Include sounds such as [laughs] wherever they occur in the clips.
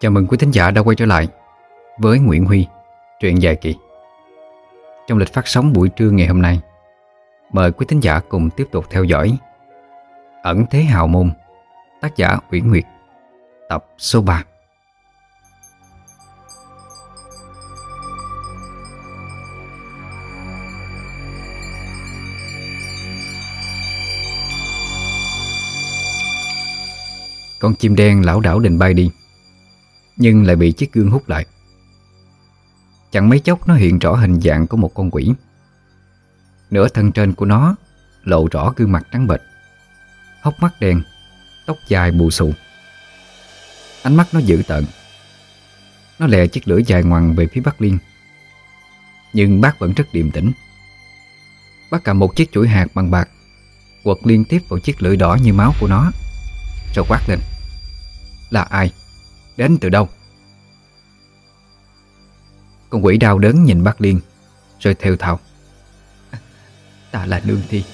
Chào mừng quý thính giả đã quay trở lại với Nguyễn Huy, truyện dài kỳ. Trong lịch phát sóng buổi trưa ngày hôm nay, mời quý thính giả cùng tiếp tục theo dõi Ẩn Thế Hào Môn, tác giả Uyển Nguyệt, tập số 3. Con chim đen lão đảo định bay đi nhưng lại bị chiếc gương hút lại. Chẳng mấy chốc nó hiện rõ hình dạng của một con quỷ. Nửa thân trên của nó lộ rõ gương mặt trắng bệch, Hốc mắt đen, Tóc dài bù xù. Ánh mắt nó dữ tợn. Nó lè chiếc lưỡi dài ngoằn về phía Bắc Liên. Nhưng bác vẫn rất điềm tĩnh. Bác cầm một chiếc chuỗi hạt bằng bạc, Quật liên tiếp vào chiếc lưỡi đỏ như máu của nó, Rồi quát lên, Là ai? Đến từ đâu? Con quỷ đau đớn nhìn bác Liên, Rồi theo thào Ta là Nương Thi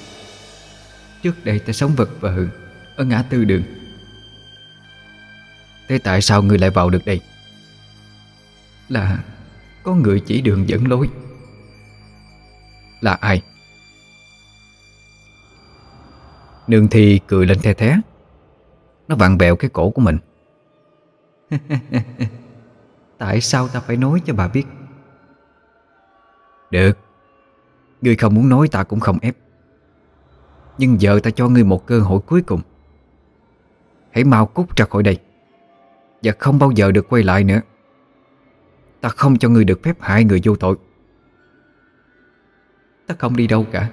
Trước đây ta sống vật vờ Ở ngã tư đường Thế tại sao người lại vào được đây? Là Có người chỉ đường dẫn lối Là ai? Nương Thi cười lên the thé Nó vặn bẹo cái cổ của mình [laughs] Tại sao ta phải nói cho bà biết? Được. Ngươi không muốn nói ta cũng không ép. Nhưng giờ ta cho ngươi một cơ hội cuối cùng. Hãy mau cút ra khỏi đây. Và không bao giờ được quay lại nữa. Ta không cho ngươi được phép hại người vô tội. Ta không đi đâu cả.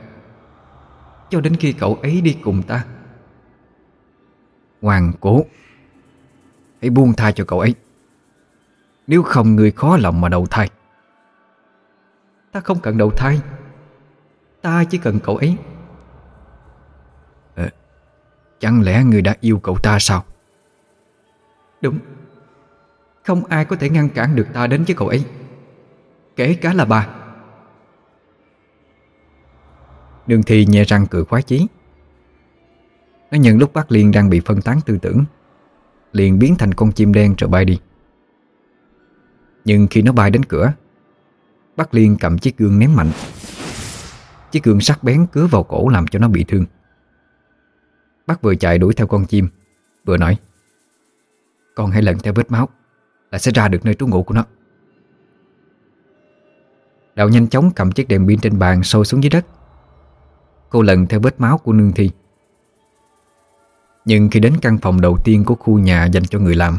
Cho đến khi cậu ấy đi cùng ta. Hoàng cố. Hãy buông tha cho cậu ấy. Nếu không người khó lòng mà đầu thai. Ta không cần đầu thai. Ta chỉ cần cậu ấy. À, Chẳng lẽ người đã yêu cậu ta sao? Đúng. Không ai có thể ngăn cản được ta đến với cậu ấy. Kể cả là bà. Đường Thi nhẹ răng cười khoái chí. Nó nhận lúc bác Liên đang bị phân tán tư tưởng. Liền biến thành con chim đen rồi bay đi. Nhưng khi nó bay đến cửa Bác Liên cầm chiếc gương ném mạnh. Chiếc gương sắc bén cứa vào cổ làm cho nó bị thương. Bác vừa chạy đuổi theo con chim, Vừa nói, Con hãy lần theo vết máu Là sẽ ra được nơi trú ngụ của nó. Đạo nhanh chóng cầm chiếc đèn pin trên bàn sôi xuống dưới đất. Cô lần theo vết máu của nương thi. Nhưng khi đến căn phòng đầu tiên của khu nhà dành cho người làm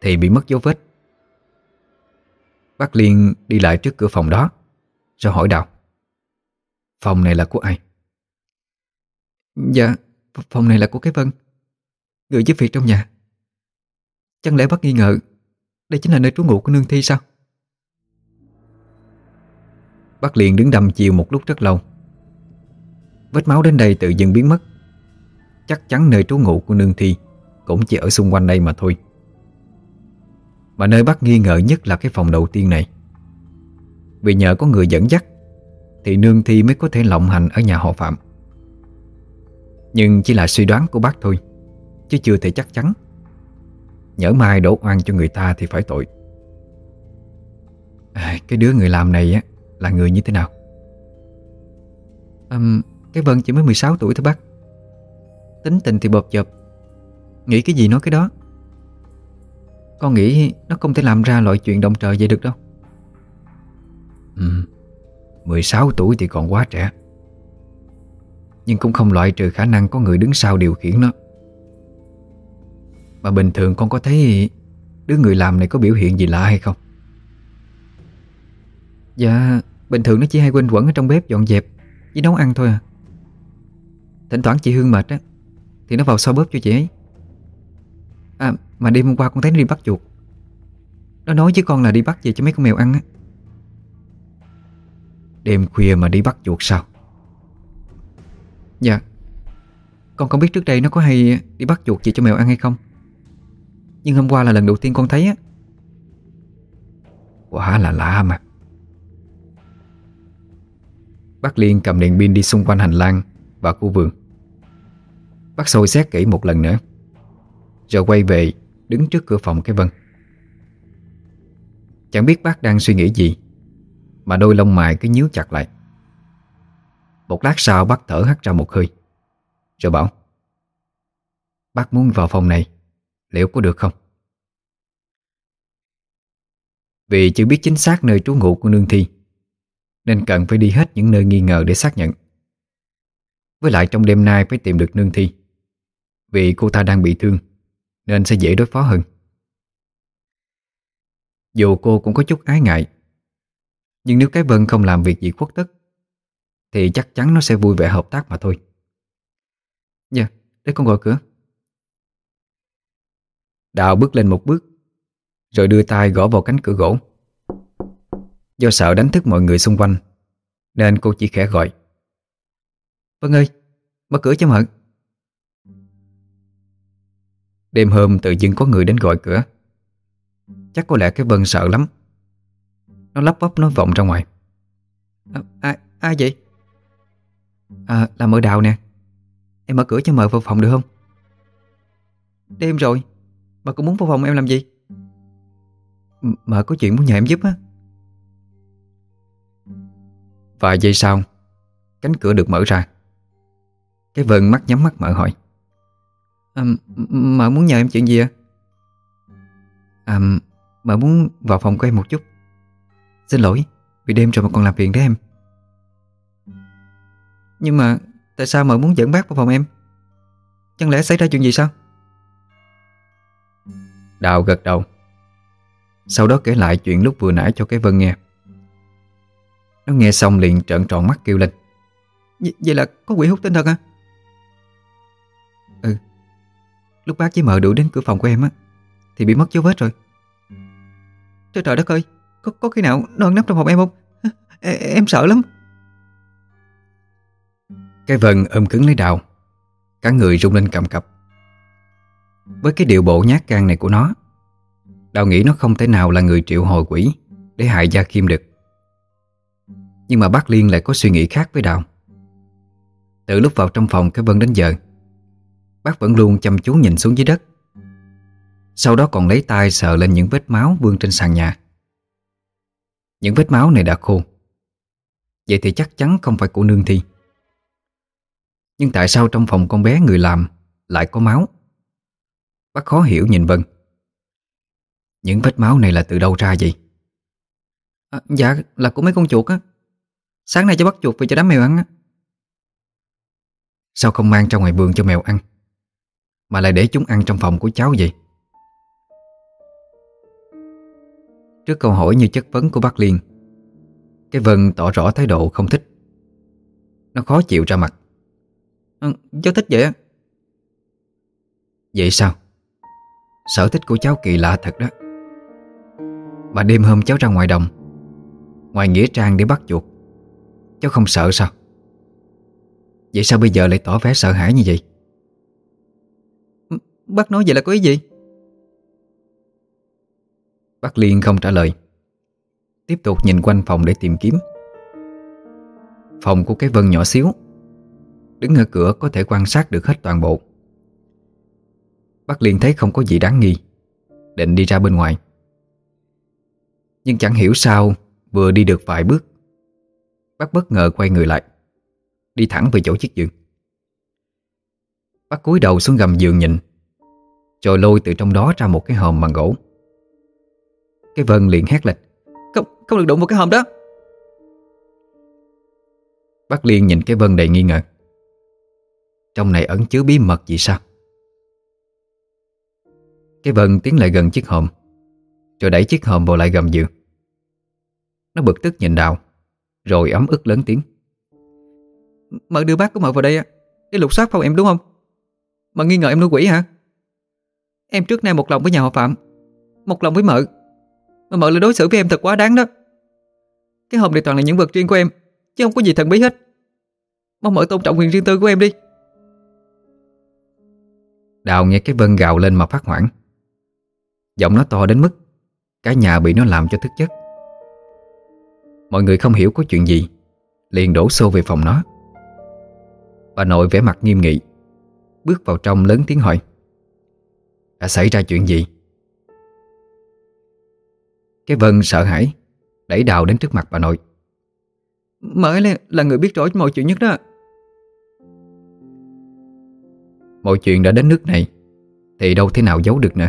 Thì bị mất dấu vết Bác Liên đi lại trước cửa phòng đó Rồi hỏi Đào Phòng này là của ai? Dạ, phòng này là của cái Vân Người giúp việc trong nhà Chẳng lẽ bác nghi ngờ Đây chính là nơi trú ngụ của nương thi sao? Bác liền đứng đầm chiều một lúc rất lâu Vết máu đến đây tự dưng biến mất Chắc chắn nơi trú ngụ của nương thi Cũng chỉ ở xung quanh đây mà thôi. Mà nơi bác nghi ngờ nhất là cái phòng đầu tiên này. Vì nhờ có người dẫn dắt Thì nương thi mới có thể lộng hành ở nhà họ Phạm. Nhưng chỉ là suy đoán của bác thôi Chứ chưa thể chắc chắn. Nhỡ mai đổ oan cho người ta thì phải tội. À, Cái đứa người làm này á Là người như thế nào? À, Cái Vân chỉ mới 16 tuổi thôi bác. Tính tình thì bộp chộp Nghĩ cái gì nói cái đó. Con nghĩ nó không thể làm ra loại chuyện động trời vậy được đâu. Ừ 16 tuổi thì còn quá trẻ. Nhưng cũng không loại trừ khả năng có người đứng sau điều khiển nó. Mà bình thường con có thấy Đứa người làm này có biểu hiện gì lạ hay không? Dạ Bình thường nó chỉ hay quên quẩn ở trong bếp dọn dẹp Với nấu ăn thôi à. Thỉnh thoảng chị Hương mệt á thì nó vào xoa bóp cho chị ấy. À mà đêm hôm qua con thấy nó đi bắt chuột. Nó nói với con là đi bắt về cho mấy con mèo ăn á. Đêm khuya mà đi bắt chuột sao? Dạ. Con không biết trước đây nó có hay đi bắt chuột về cho mèo ăn hay không. Nhưng hôm qua là lần đầu tiên con thấy á. Quả là lạ mà. Bác Liên cầm đèn pin đi xung quanh hành lang Và khu vườn. Bác sôi xét kỹ một lần nữa. Rồi quay về, Đứng trước cửa phòng cái Vân. Chẳng biết bác đang suy nghĩ gì, Mà đôi lông mày cứ nhíu chặt lại. Một lát sau bác thở hắt ra một hơi, Rồi bảo, Bác muốn vào phòng này, Liệu có được không? Vì chưa biết chính xác nơi trú ngụ của Nương Thi, Nên cần phải đi hết những nơi nghi ngờ để xác nhận. Với lại trong đêm nay phải tìm được Nương Thi. Vì cô ta đang bị thương Nên sẽ dễ đối phó hơn. Dù cô cũng có chút ái ngại Nhưng nếu cái Vân không làm việc gì khuất tất Thì chắc chắn nó sẽ vui vẻ hợp tác mà thôi. Dạ, để con gọi cửa. Đào bước lên một bước Rồi đưa tay gõ vào cánh cửa gỗ. Do sợ đánh thức mọi người xung quanh Nên cô chỉ khẽ gọi. Vân ơi, mở cửa cho mợ Đêm hôm tự dưng có người đến gọi cửa. Chắc có lẽ cái Vân sợ lắm. Nó lắp bắp nói vọng ra ngoài. À, Ai, ai vậy? À, là mở đào nè. Em mở cửa cho mợ vào phòng được không? Đêm rồi. Bà cũng muốn vào phòng em làm gì? M Mợ có chuyện muốn nhờ em giúp á. Vài giây sau Cánh cửa được mở ra. Cái vần mắt nhắm mắt mở hỏi à, Mợ muốn nhờ em chuyện gì ạ? À? Mợ muốn vào phòng của em một chút. Xin lỗi Vì đêm rồi mà còn làm phiền đấy em. Nhưng mà Tại sao mợ muốn dẫn bác vào phòng em? Chẳng lẽ xảy ra chuyện gì sao? Đào gật đầu. Sau đó kể lại chuyện lúc vừa nãy cho cái Vân nghe. Nó nghe xong liền trợn tròn mắt kêu lên. Vậy là có quỷ hút tinh thần à Lúc bác với mợ đuổi đến cửa phòng của em á Thì bị mất dấu vết rồi. Trời trời đất ơi Có, có khi nào nó ẩn nấp trong phòng em không? Em, em sợ lắm. Cái vần ôm cứng lấy đào Cả người rung lên cầm cập. Với cái điệu bộ nhát gan này của nó Đào nghĩ nó không thể nào là người triệu hồi quỷ Để hại Gia Kim được. Nhưng mà bác Liên lại có suy nghĩ khác với Đào. Từ lúc vào trong phòng cái Vân đến giờ Bác vẫn luôn chăm chú nhìn xuống dưới đất. Sau đó còn lấy tay sờ lên những vết máu vương trên sàn nhà. Những vết máu này đã khô. Vậy thì chắc chắn không phải của nương thi. Nhưng tại sao trong phòng con bé người làm Lại có máu? Bác khó hiểu nhìn Vân. Những vết máu này là từ đâu ra vậy? À, dạ là của mấy con chuột á. Sáng nay cho bắt chuột về cho đám mèo ăn á. Sao không mang ra ngoài vườn cho mèo ăn mà lại để chúng ăn trong phòng của cháu vậy? Trước câu hỏi như chất vấn của bác Liên Cái Vân tỏ rõ thái độ không thích. Nó khó chịu ra mặt. À, Cháu thích vậy á. Vậy sao? Sở thích của cháu kỳ lạ thật đó. Mà đêm hôm cháu ra ngoài đồng Ngoài Nghĩa Trang để bắt chuột Cháu không sợ sao? Vậy sao bây giờ lại tỏ vẻ sợ hãi như vậy? Bác nói vậy là có ý gì? Bác Liên không trả lời. Tiếp tục nhìn quanh phòng để tìm kiếm. Phòng của cái Vân nhỏ xíu. Đứng ở cửa có thể quan sát được hết toàn bộ. Bác liên thấy không có gì đáng nghi. Định đi ra bên ngoài. Nhưng chẳng hiểu sao Vừa đi được vài bước, Bác bất ngờ quay người lại. Đi thẳng về chỗ chiếc giường. Bác cúi đầu xuống gầm giường nhìn. Rồi lôi từ trong đó ra một cái hòm bằng gỗ Cái Vân liền hét lên Không, không được đụng vào cái hòm đó. Bác Liên nhìn cái Vân đầy nghi ngờ. Trong này ẩn chứa bí mật gì sao? Cái Vân tiến lại gần chiếc hòm Rồi đẩy chiếc hòm vào lại gầm giường. Nó bực tức nhìn Đào Rồi ấm ức lớn tiếng. Mợ đưa bác của mợ vào đây Để lục soát phòng em đúng không? Mợ nghi ngờ em nuôi quỷ hả? Em trước nay một lòng với nhà họ Phạm, Một lòng với mợ. Mà mợ lại đối xử với em thật quá đáng đó. Cái hộp này toàn là những vật riêng của em, Chứ không có gì thần bí hết. Mong mợ tôn trọng quyền riêng tư của em đi. Đào nghe cái vân gào lên mà phát hoảng. Giọng nó to đến mức Cả nhà bị nó làm cho thức giấc. Mọi người không hiểu có chuyện gì, Liền đổ xô về phòng nó. Bà nội vẻ mặt nghiêm nghị, Bước vào trong lớn tiếng hỏi. Đã xảy ra chuyện gì? Cái Vân sợ hãi Đẩy đào đến trước mặt bà nội. Mở là, là người biết rõ mọi chuyện nhất đó Mọi chuyện đã đến nước này Thì đâu thế nào giấu được nữa.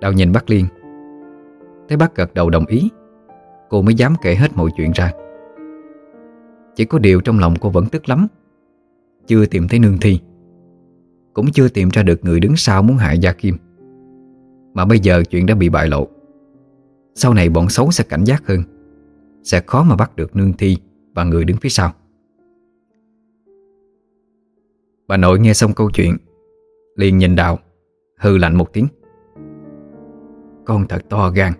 Đào nhìn bác Liên. Thấy bác gật đầu đồng ý Cô mới dám kể hết mọi chuyện ra. Chỉ có điều trong lòng cô vẫn tức lắm Chưa tìm thấy nương thi cũng chưa tìm ra được người đứng sau muốn hại Gia Kim. Mà bây giờ chuyện đã bị bại lộ. Sau này bọn xấu sẽ cảnh giác hơn. Sẽ khó mà bắt được nương thi Và người đứng phía sau. Bà nội nghe xong câu chuyện, Liền nhìn Đào Hư lạnh một tiếng. Con thật to gan,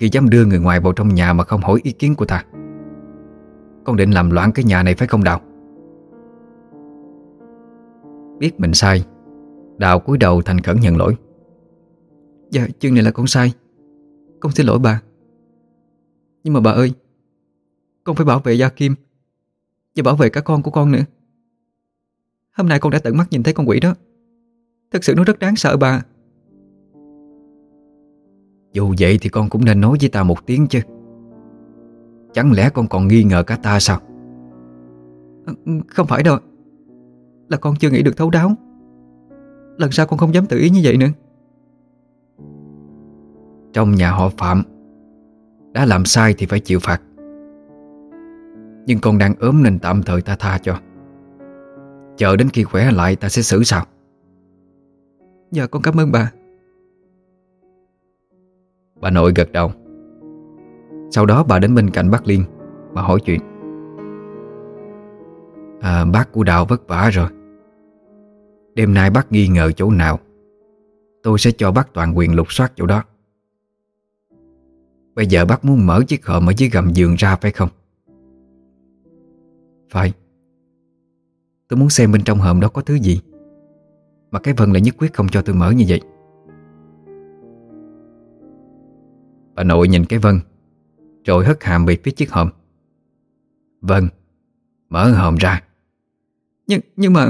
Khi dám đưa người ngoài vào trong nhà mà không hỏi ý kiến của ta. Con định làm loạn cái nhà này phải không Đào? Biết mình sai. Đào cúi đầu thành khẩn nhận lỗi. Dạ chuyện này là con sai. Con xin lỗi bà. Nhưng mà bà ơi, Con phải bảo vệ Gia Kim Và bảo vệ cả con của con nữa. Hôm nay con đã tận mắt nhìn thấy con quỷ đó. Thật sự nó rất đáng sợ bà. Dù vậy thì con cũng nên nói với ta một tiếng chứ. Chẳng lẽ con còn nghi ngờ cả ta sao? Không phải đâu. Là con chưa nghĩ được thấu đáo. Lần sau con không dám tự ý như vậy nữa. Trong nhà họ Phạm Đã làm sai thì phải chịu phạt. Nhưng con đang ốm nên tạm thời ta tha cho. Chờ đến khi khỏe lại ta sẽ xử sao? Dạ con cảm ơn bà. Bà nội gật đầu. Sau đó bà đến bên cạnh bác Liên Bà hỏi chuyện À bác của đạo vất vả rồi. Đêm nay bác nghi ngờ chỗ nào, Tôi sẽ cho bác toàn quyền lục soát chỗ đó. Bây giờ bác muốn mở chiếc hộp ở dưới gầm giường ra phải không? Phải. Tôi muốn xem bên trong hòm đó có thứ gì, Mà cái Vân lại nhất quyết không cho tôi mở như vậy. Bà nội nhìn cái Vân, Rồi hất hàm về phía chiếc hòm Vân, Mở hòm ra. Nhưng nhưng mà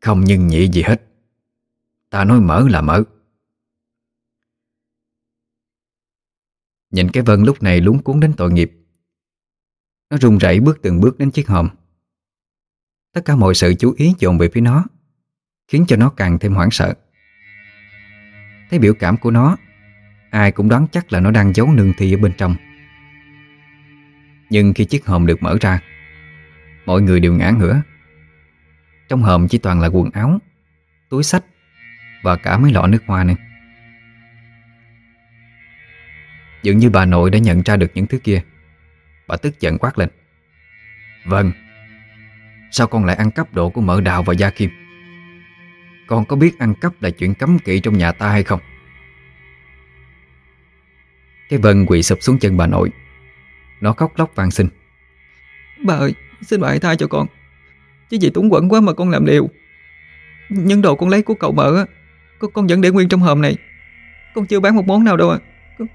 Không nhưng nhị gì hết. Ta nói mở là mở. Nhìn cái Vân lúc này lúng cuốn đến tội nghiệp. Nó run rẩy bước từng bước đến chiếc hòm. Tất cả mọi sự chú ý dồn về phía nó, Khiến cho nó càng thêm hoảng sợ. Thấy biểu cảm của nó, Ai cũng đoán chắc là nó đang giấu nương thi ở bên trong. Nhưng khi chiếc hòm được mở ra, Mọi người đều ngã ngửa. Trong hòm chỉ toàn là quần áo, Túi sách Và cả mấy lọ nước hoa nữa Dường như bà nội đã nhận ra được những thứ kia. Bà tức giận quát lên. Vâng Sao con lại ăn cắp đồ của mợ đào và Gia Kim? Con có biết ăn cắp là chuyện cấm kỵ trong nhà ta hay không? Cái Vân quỳ sụp xuống chân bà nội. Nó khóc lóc van xin. Bà ơi, xin bà hãy tha cho con. Chứ vì túng quẩn quá mà con làm liều. Nhân đồ con lấy của cậu mợ con, con vẫn để nguyên trong hòm này. Con chưa bán một món nào đâu à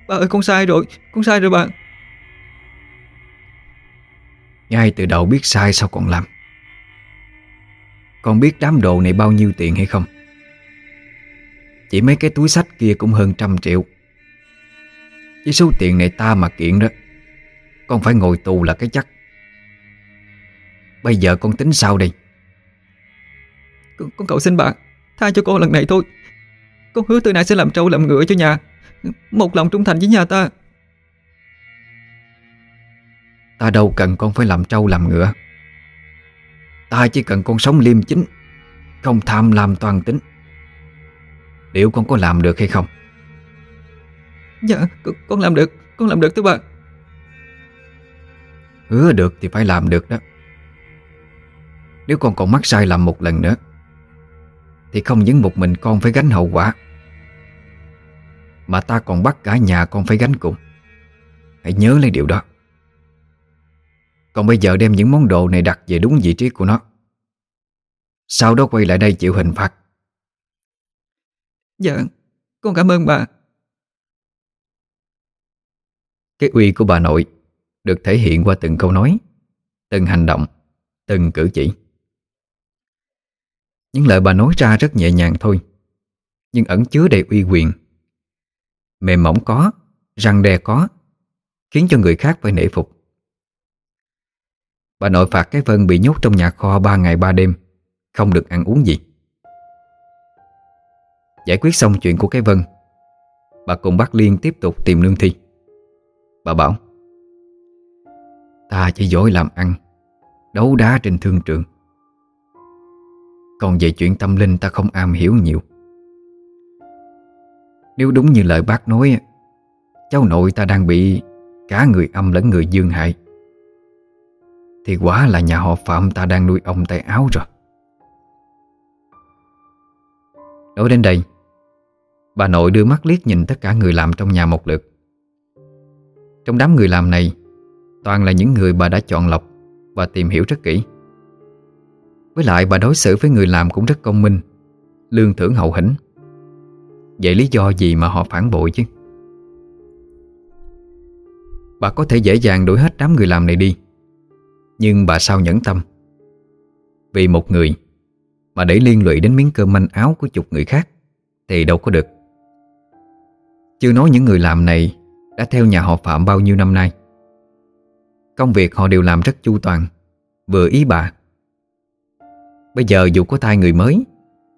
Bà ơi con sai rồi Con sai rồi bà. Ngay từ đầu biết sai sao còn làm? Con biết đám đồ này bao nhiêu tiền hay không? Chỉ mấy cái túi sách kia cũng hơn trăm triệu. Với số tiền này ta mà kiện đó Con phải ngồi tù là cái chắc. Bây giờ con tính sao đây? Con, con cậu xin bà Tha cho con lần này thôi. Con hứa từ nay sẽ làm trâu làm ngựa cho nhà Một lòng trung thành với nhà ta. Ta đâu cần con phải làm trâu làm ngựa. Ta chỉ cần con sống liêm chính Không tham lam toàn tính. Liệu con có làm được hay không? Dạ con, con làm được Con làm được thưa bà. Hứa được thì phải làm được đó Nếu con còn mắc sai lầm một lần nữa Thì không những một mình con phải gánh hậu quả Mà ta còn bắt cả nhà con phải gánh cùng. Hãy nhớ lấy điều đó. Còn bây giờ đem những món đồ này đặt về đúng vị trí của nó. Sau đó quay lại đây chịu hình phạt. Dạ Con cảm ơn bà. Cái uy của bà nội Được thể hiện qua từng câu nói Từng hành động Từng cử chỉ những lời bà nói ra rất nhẹ nhàng thôi, Nhưng ẩn chứa đầy uy quyền. Mềm mỏng có, Răng đe có, Khiến cho người khác phải nể phục. Bà nội phạt cái Vân bị nhốt trong nhà kho 3 ngày 3 đêm, Không được ăn uống gì. Giải quyết xong chuyện của cái Vân, Bà cùng bác Liên tiếp tục tìm lương thi. Bà bảo, Ta chỉ giỏi làm ăn, Đấu đá trên thương trường. Còn về chuyện tâm linh ta không am hiểu nhiều. Nếu đúng như lời bác nói, Cháu nội ta đang bị Cả người âm lẫn người dương hại. Thì quả là nhà họ Phạm ta đang nuôi ông tay áo rồi. Nói đến đây, Bà nội đưa mắt liếc nhìn tất cả người làm trong nhà một lượt. Trong đám người làm này, Toàn là những người bà đã chọn lọc Và tìm hiểu rất kỹ. Với lại bà đối xử với người làm cũng rất công minh, Lương thưởng hậu hĩnh. Vậy lý do gì mà họ phản bội chứ? Bà có thể dễ dàng đuổi hết đám người làm này đi, Nhưng bà sao nhẫn tâm? Vì một người Mà để liên lụy đến miếng cơm manh áo của chục người khác Thì đâu có được. Chưa nói những người làm này Đã theo nhà họ Phạm bao nhiêu năm nay. Công việc họ đều làm rất chu toàn, Vừa ý bà Bây giờ dù có thai người mới,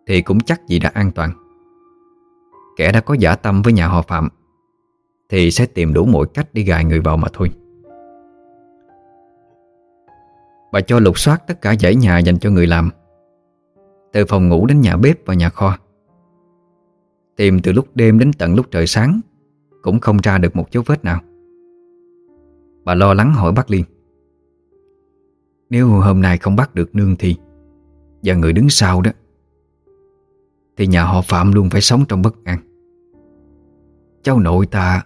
Thì cũng chắc gì đã an toàn. Kẻ đã có giả tâm với nhà họ Phạm, Thì sẽ tìm đủ mọi cách đi gài người vào mà thôi. Bà cho lục soát tất cả dãy nhà dành cho người làm, Từ phòng ngủ đến nhà bếp và nhà kho. Tìm từ lúc đêm đến tận lúc trời sáng, Cũng không ra được một dấu vết nào. Bà lo lắng hỏi bác Liên, Nếu hôm nay không bắt được nương thì và người đứng sau đó. Thì nhà họ Phạm luôn phải sống trong bất an. Cháu nội ta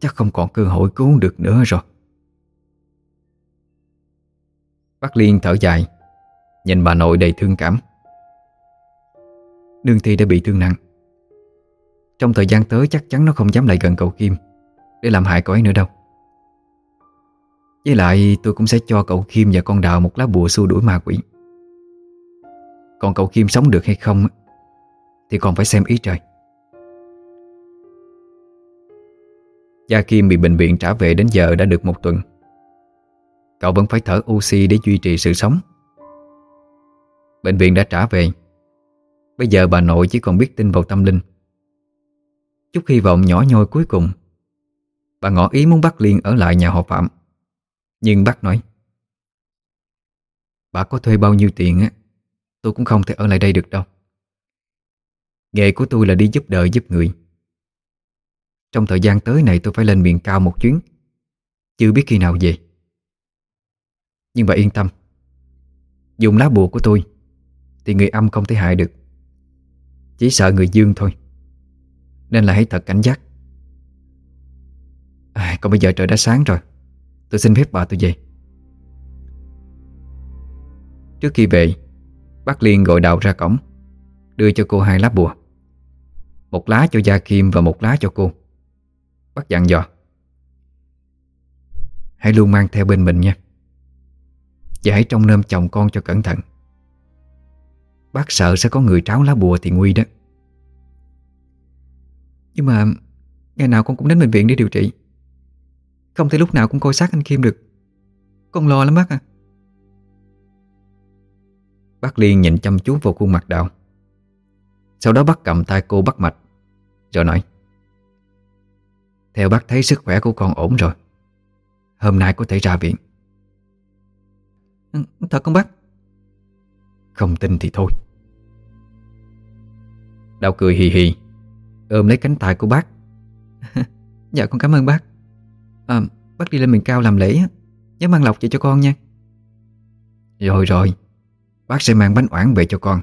Chắc không còn cơ hội cứu được nữa rồi. Bác Liên thở dài, Nhìn bà nội đầy thương cảm. Nương Thi đã bị thương nặng. Trong thời gian tới chắc chắn nó không dám lại gần cậu Kim Để làm hại cậu ấy nữa đâu. Với lại tôi cũng sẽ cho cậu Kim và con Đào một lá bùa xua đuổi ma quỷ. Còn cậu Kim sống được hay không Thì còn phải xem ý trời. Gia Kim bị bệnh viện trả về đến giờ đã được một tuần. Cậu vẫn phải thở oxy để duy trì sự sống. Bệnh viện đã trả về. Bây giờ bà nội chỉ còn biết tin vào tâm linh. Chút hy vọng nhỏ nhoi cuối cùng, Bà ngỏ ý muốn bắt Liên ở lại nhà họ Phạm. Nhưng bác nói, Bà có thuê bao nhiêu tiền á Tôi cũng không thể ở lại đây được đâu. Nghề của tôi là đi giúp đời giúp người. Trong thời gian tới này tôi phải lên miền cao một chuyến. Chưa biết khi nào về. Nhưng bà yên tâm. Dùng lá bùa của tôi Thì người âm không thể hại được. Chỉ sợ người dương thôi. Nên là hãy thật cảnh giác. À, Còn bây giờ trời đã sáng rồi. Tôi xin phép bà tôi về. Trước khi về Bác Liên gọi đào ra cổng, Đưa cho cô hai lá bùa. Một lá cho Gia Kim và một lá cho cô. Bác dặn dò, Hãy luôn mang theo bên mình nha. Và hãy trông nơm chồng con cho cẩn thận. Bác sợ sẽ có người tráo lá bùa thì nguy đó. Nhưng mà Ngày nào con cũng đến bệnh viện để điều trị. Không thể lúc nào cũng coi sát anh Kim được. Con lo lắm bác à Bác Liên nhìn chăm chú vào khuôn mặt Đào Sau đó bắt cầm tay cô bắt mạch Rồi nói Theo bác thấy sức khỏe của con ổn rồi. Hôm nay có thể ra viện. Ừ, Thật không bác? Không tin thì thôi. Đào cười hì hì Ôm lấy cánh tay của bác. [laughs] Dạ con cảm ơn bác. À bác đi lên miền cao làm lễ Nhớ mang lọc về cho con nha. Rồi rồi Bác sẽ mang bánh oản về cho con.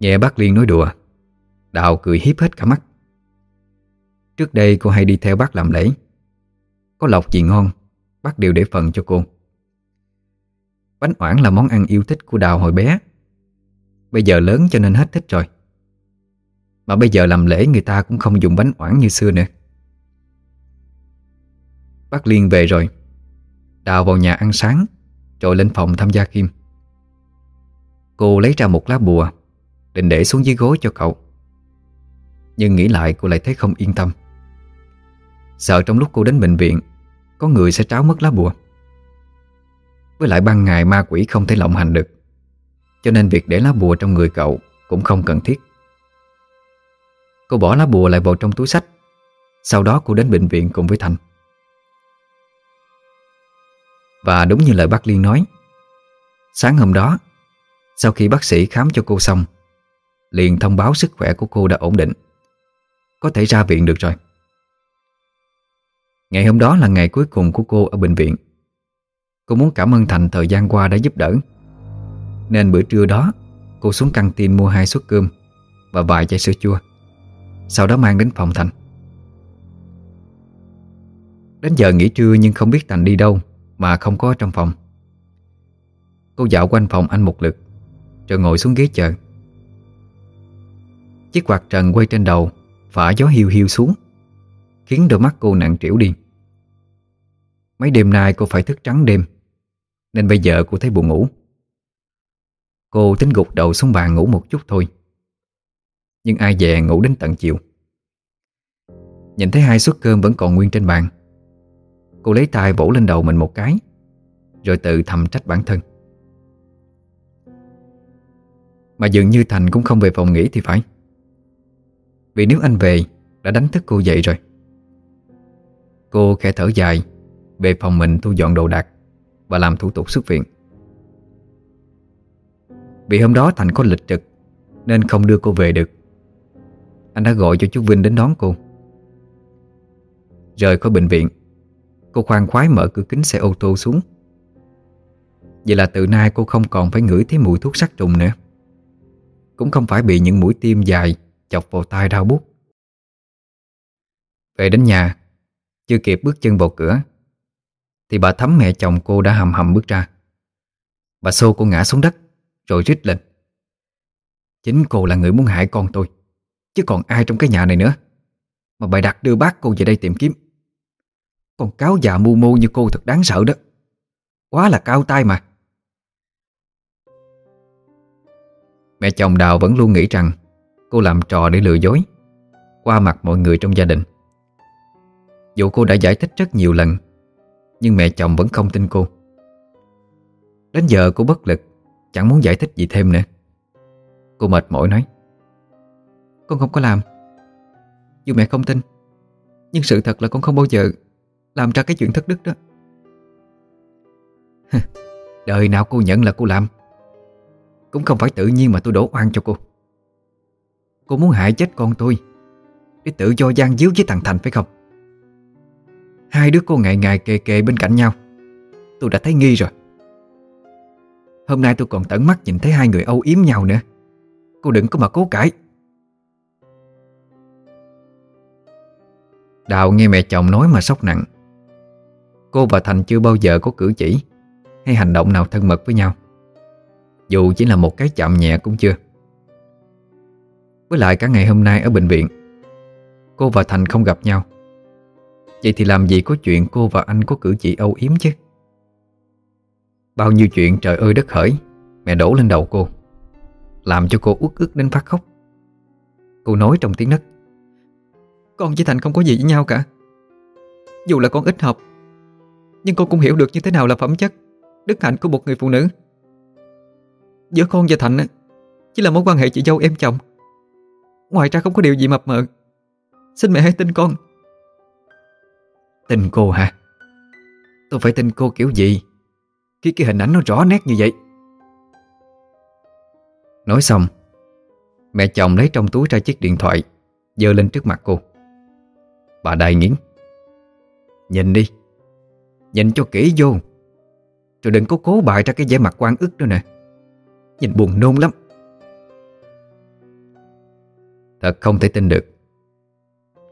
Nghe bác Liên nói đùa, Đào cười hiếp hết cả mắt. Trước đây cô hay đi theo bác làm lễ. Có lọc gì ngon, Bác đều để phần cho cô. Bánh oản là món ăn yêu thích của Đào hồi bé. Bây giờ lớn cho nên hết thích rồi. Mà bây giờ làm lễ người ta cũng không dùng bánh oản như xưa nữa. Bác Liên về rồi. Đào vào nhà ăn sáng. Rồi lên phòng thăm gia Kim Cô lấy ra một lá bùa, Định để xuống dưới gối cho cậu. Nhưng nghĩ lại cô lại thấy không yên tâm. Sợ trong lúc cô đến bệnh viện, Có người sẽ tráo mất lá bùa. Với lại ban ngày ma quỷ không thể lộng hành được, Cho nên việc để lá bùa trong người cậu Cũng không cần thiết. Cô bỏ lá bùa lại vào trong túi sách. Sau đó cô đến bệnh viện cùng với Thành. Và đúng như lời bác Liên nói, Sáng hôm đó, Sau khi bác sĩ khám cho cô xong, Liền thông báo sức khỏe của cô đã ổn định. Có thể ra viện được rồi. Ngày hôm đó là ngày cuối cùng của cô ở bệnh viện. Cô muốn cảm ơn Thành thời gian qua đã giúp đỡ. Nên bữa trưa đó, Cô xuống căng tin mua hai suất cơm Và vài chai sữa chua. Sau đó mang đến phòng Thành. Đến giờ nghỉ trưa nhưng không biết Thành đi đâu. Mà không có trong phòng. Cô dạo quanh phòng anh một lượt, Rồi ngồi xuống ghế chờ. Chiếc quạt trần quay trên đầu, Phả gió hiu hiu xuống, Khiến đôi mắt cô nặng trĩu đi. Mấy đêm nay cô phải thức trắng đêm, Nên bây giờ cô thấy buồn ngủ. Cô tính gục đầu xuống bàn ngủ một chút thôi, Nhưng ai dè ngủ đến tận chiều. Nhìn thấy hai suất cơm vẫn còn nguyên trên bàn Cô lấy tay vỗ lên đầu mình một cái, Rồi tự thầm trách bản thân. Mà dường như Thành cũng không về phòng nghỉ thì phải. Vì nếu anh về, Đã đánh thức cô dậy rồi. Cô khẽ thở dài, Về phòng mình thu dọn đồ đạc Và làm thủ tục xuất viện. Vì hôm đó Thành có lịch trực, Nên không đưa cô về được. Anh đã gọi cho chú Vinh đến đón cô. Rời khỏi bệnh viện Cô khoan khoái mở cửa kính xe ô tô xuống. Vậy là từ nay cô không còn phải ngửi thấy mùi thuốc sát trùng nữa. Cũng không phải bị những mũi tim dài Chọc vào tai đau bút Về đến nhà, Chưa kịp bước chân vào cửa, Thì bà thắm mẹ chồng cô đã hầm hầm bước ra. Bà xô cô ngã xuống đất, Rồi rít lên. Chính cô là người muốn hại con tôi, Chứ còn ai trong cái nhà này nữa. Mà bà đặt đưa bác cô về đây tìm kiếm. Con cáo già mu mô như cô thật đáng sợ đó. Quá là cao tay mà. Mẹ chồng Đào vẫn luôn nghĩ rằng Cô làm trò để lừa dối, Qua mặt mọi người trong gia đình. Dù cô đã giải thích rất nhiều lần, Nhưng mẹ chồng vẫn không tin cô. Đến giờ cô bất lực, Chẳng muốn giải thích gì thêm nữa. Cô mệt mỏi nói, Con không có làm. Dù mẹ không tin, Nhưng sự thật là con không bao giờ làm ra cái chuyện thất đức đó. Đời nào cô nhận là cô làm? Cũng không phải tự nhiên mà tôi đổ oan cho cô. Cô muốn hại chết con tôi Để tự do gian díu với thằng Thành phải không? Hai đứa cô ngày ngày kề kề bên cạnh nhau, Tôi đã thấy nghi rồi. Hôm nay tôi còn tận mắt nhìn thấy hai người âu yếm nhau nữa. Cô đừng có mà cố cãi. Đào nghe mẹ chồng nói mà sốc nặng. Cô và Thành chưa bao giờ có cử chỉ Hay hành động nào thân mật với nhau. Dù chỉ là một cái chạm nhẹ cũng chưa. Với lại cả ngày hôm nay ở bệnh viện, Cô và Thành không gặp nhau. Vậy thì làm gì có chuyện cô và anh có cử chỉ âu yếm chứ? Bao nhiêu chuyện trời ơi đất hỡi, Mẹ đổ lên đầu cô. Làm cho cô uất ức đến phát khóc. Cô nói trong tiếng nấc, Con với Thành không có gì với nhau cả. Dù là con ít học nhưng con cũng hiểu được như thế nào là phẩm chất, Đức hạnh của một người phụ nữ. Giữa con và thạnh Chỉ là mối quan hệ chị dâu em chồng. Ngoài ra không có điều gì mập mờ. Xin mẹ hãy tin con. Tin cô hả? Tôi phải tin cô kiểu gì? Khi cái hình ảnh nó rõ nét như vậy. Nói xong, Mẹ chồng lấy trong túi ra chiếc điện thoại Dơ lên trước mặt cô. Bà đai nghiến. Nhìn đi. Nhìn cho kỹ vô. Rồi đừng có cố bại ra cái vẻ mặt quan ức nữa nè. Nhìn buồn nôn lắm. Thật không thể tin được.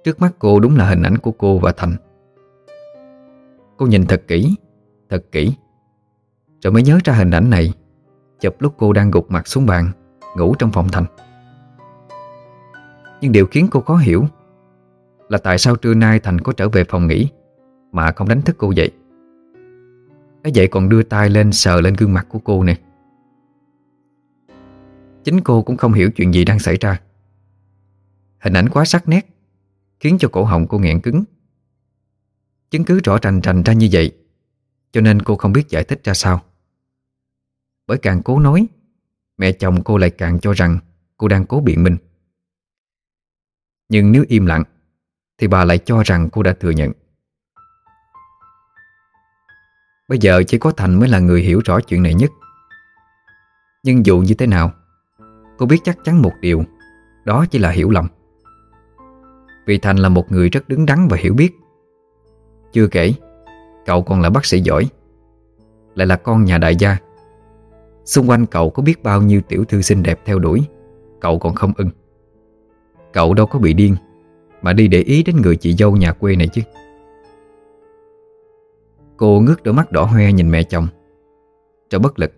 Trước mắt cô đúng là hình ảnh của cô và Thành. Cô nhìn thật kỹ Thật kỹ. Rồi mới nhớ ra hình ảnh này, Chụp lúc cô đang gục mặt xuống bàn, Ngủ trong phòng Thành. Nhưng điều khiến cô khó hiểu Là tại sao trưa nay Thành có trở về phòng nghỉ Mà không đánh thức cô dậy? Nói vậy còn đưa tay lên sờ lên gương mặt của cô nè. Chính cô cũng không hiểu chuyện gì đang xảy ra. Hình ảnh quá sắc nét, Khiến cho cổ họng cô nghẹn cứng. Chứng cứ rõ rành rành ra như vậy, Cho nên cô không biết giải thích ra sao. Bởi càng cố nói, Mẹ chồng cô lại càng cho rằng Cô đang cố biện minh. Nhưng nếu im lặng, Thì bà lại cho rằng cô đã thừa nhận. Bây giờ chỉ có Thành mới là người hiểu rõ chuyện này nhất. Nhưng dù như thế nào, Cô biết chắc chắn một điều, Đó chỉ là hiểu lầm. Vì Thành là một người rất đứng đắn và hiểu biết. Chưa kể, Cậu còn là bác sĩ giỏi, Lại là con nhà đại gia. Xung quanh cậu có biết bao nhiêu tiểu thư xinh đẹp theo đuổi, Cậu còn không ưng. Cậu đâu có bị điên, Mà đi để ý đến người chị dâu nhà quê này chứ. Cô ngước đôi mắt đỏ hoe nhìn mẹ chồng. Trở bất lực.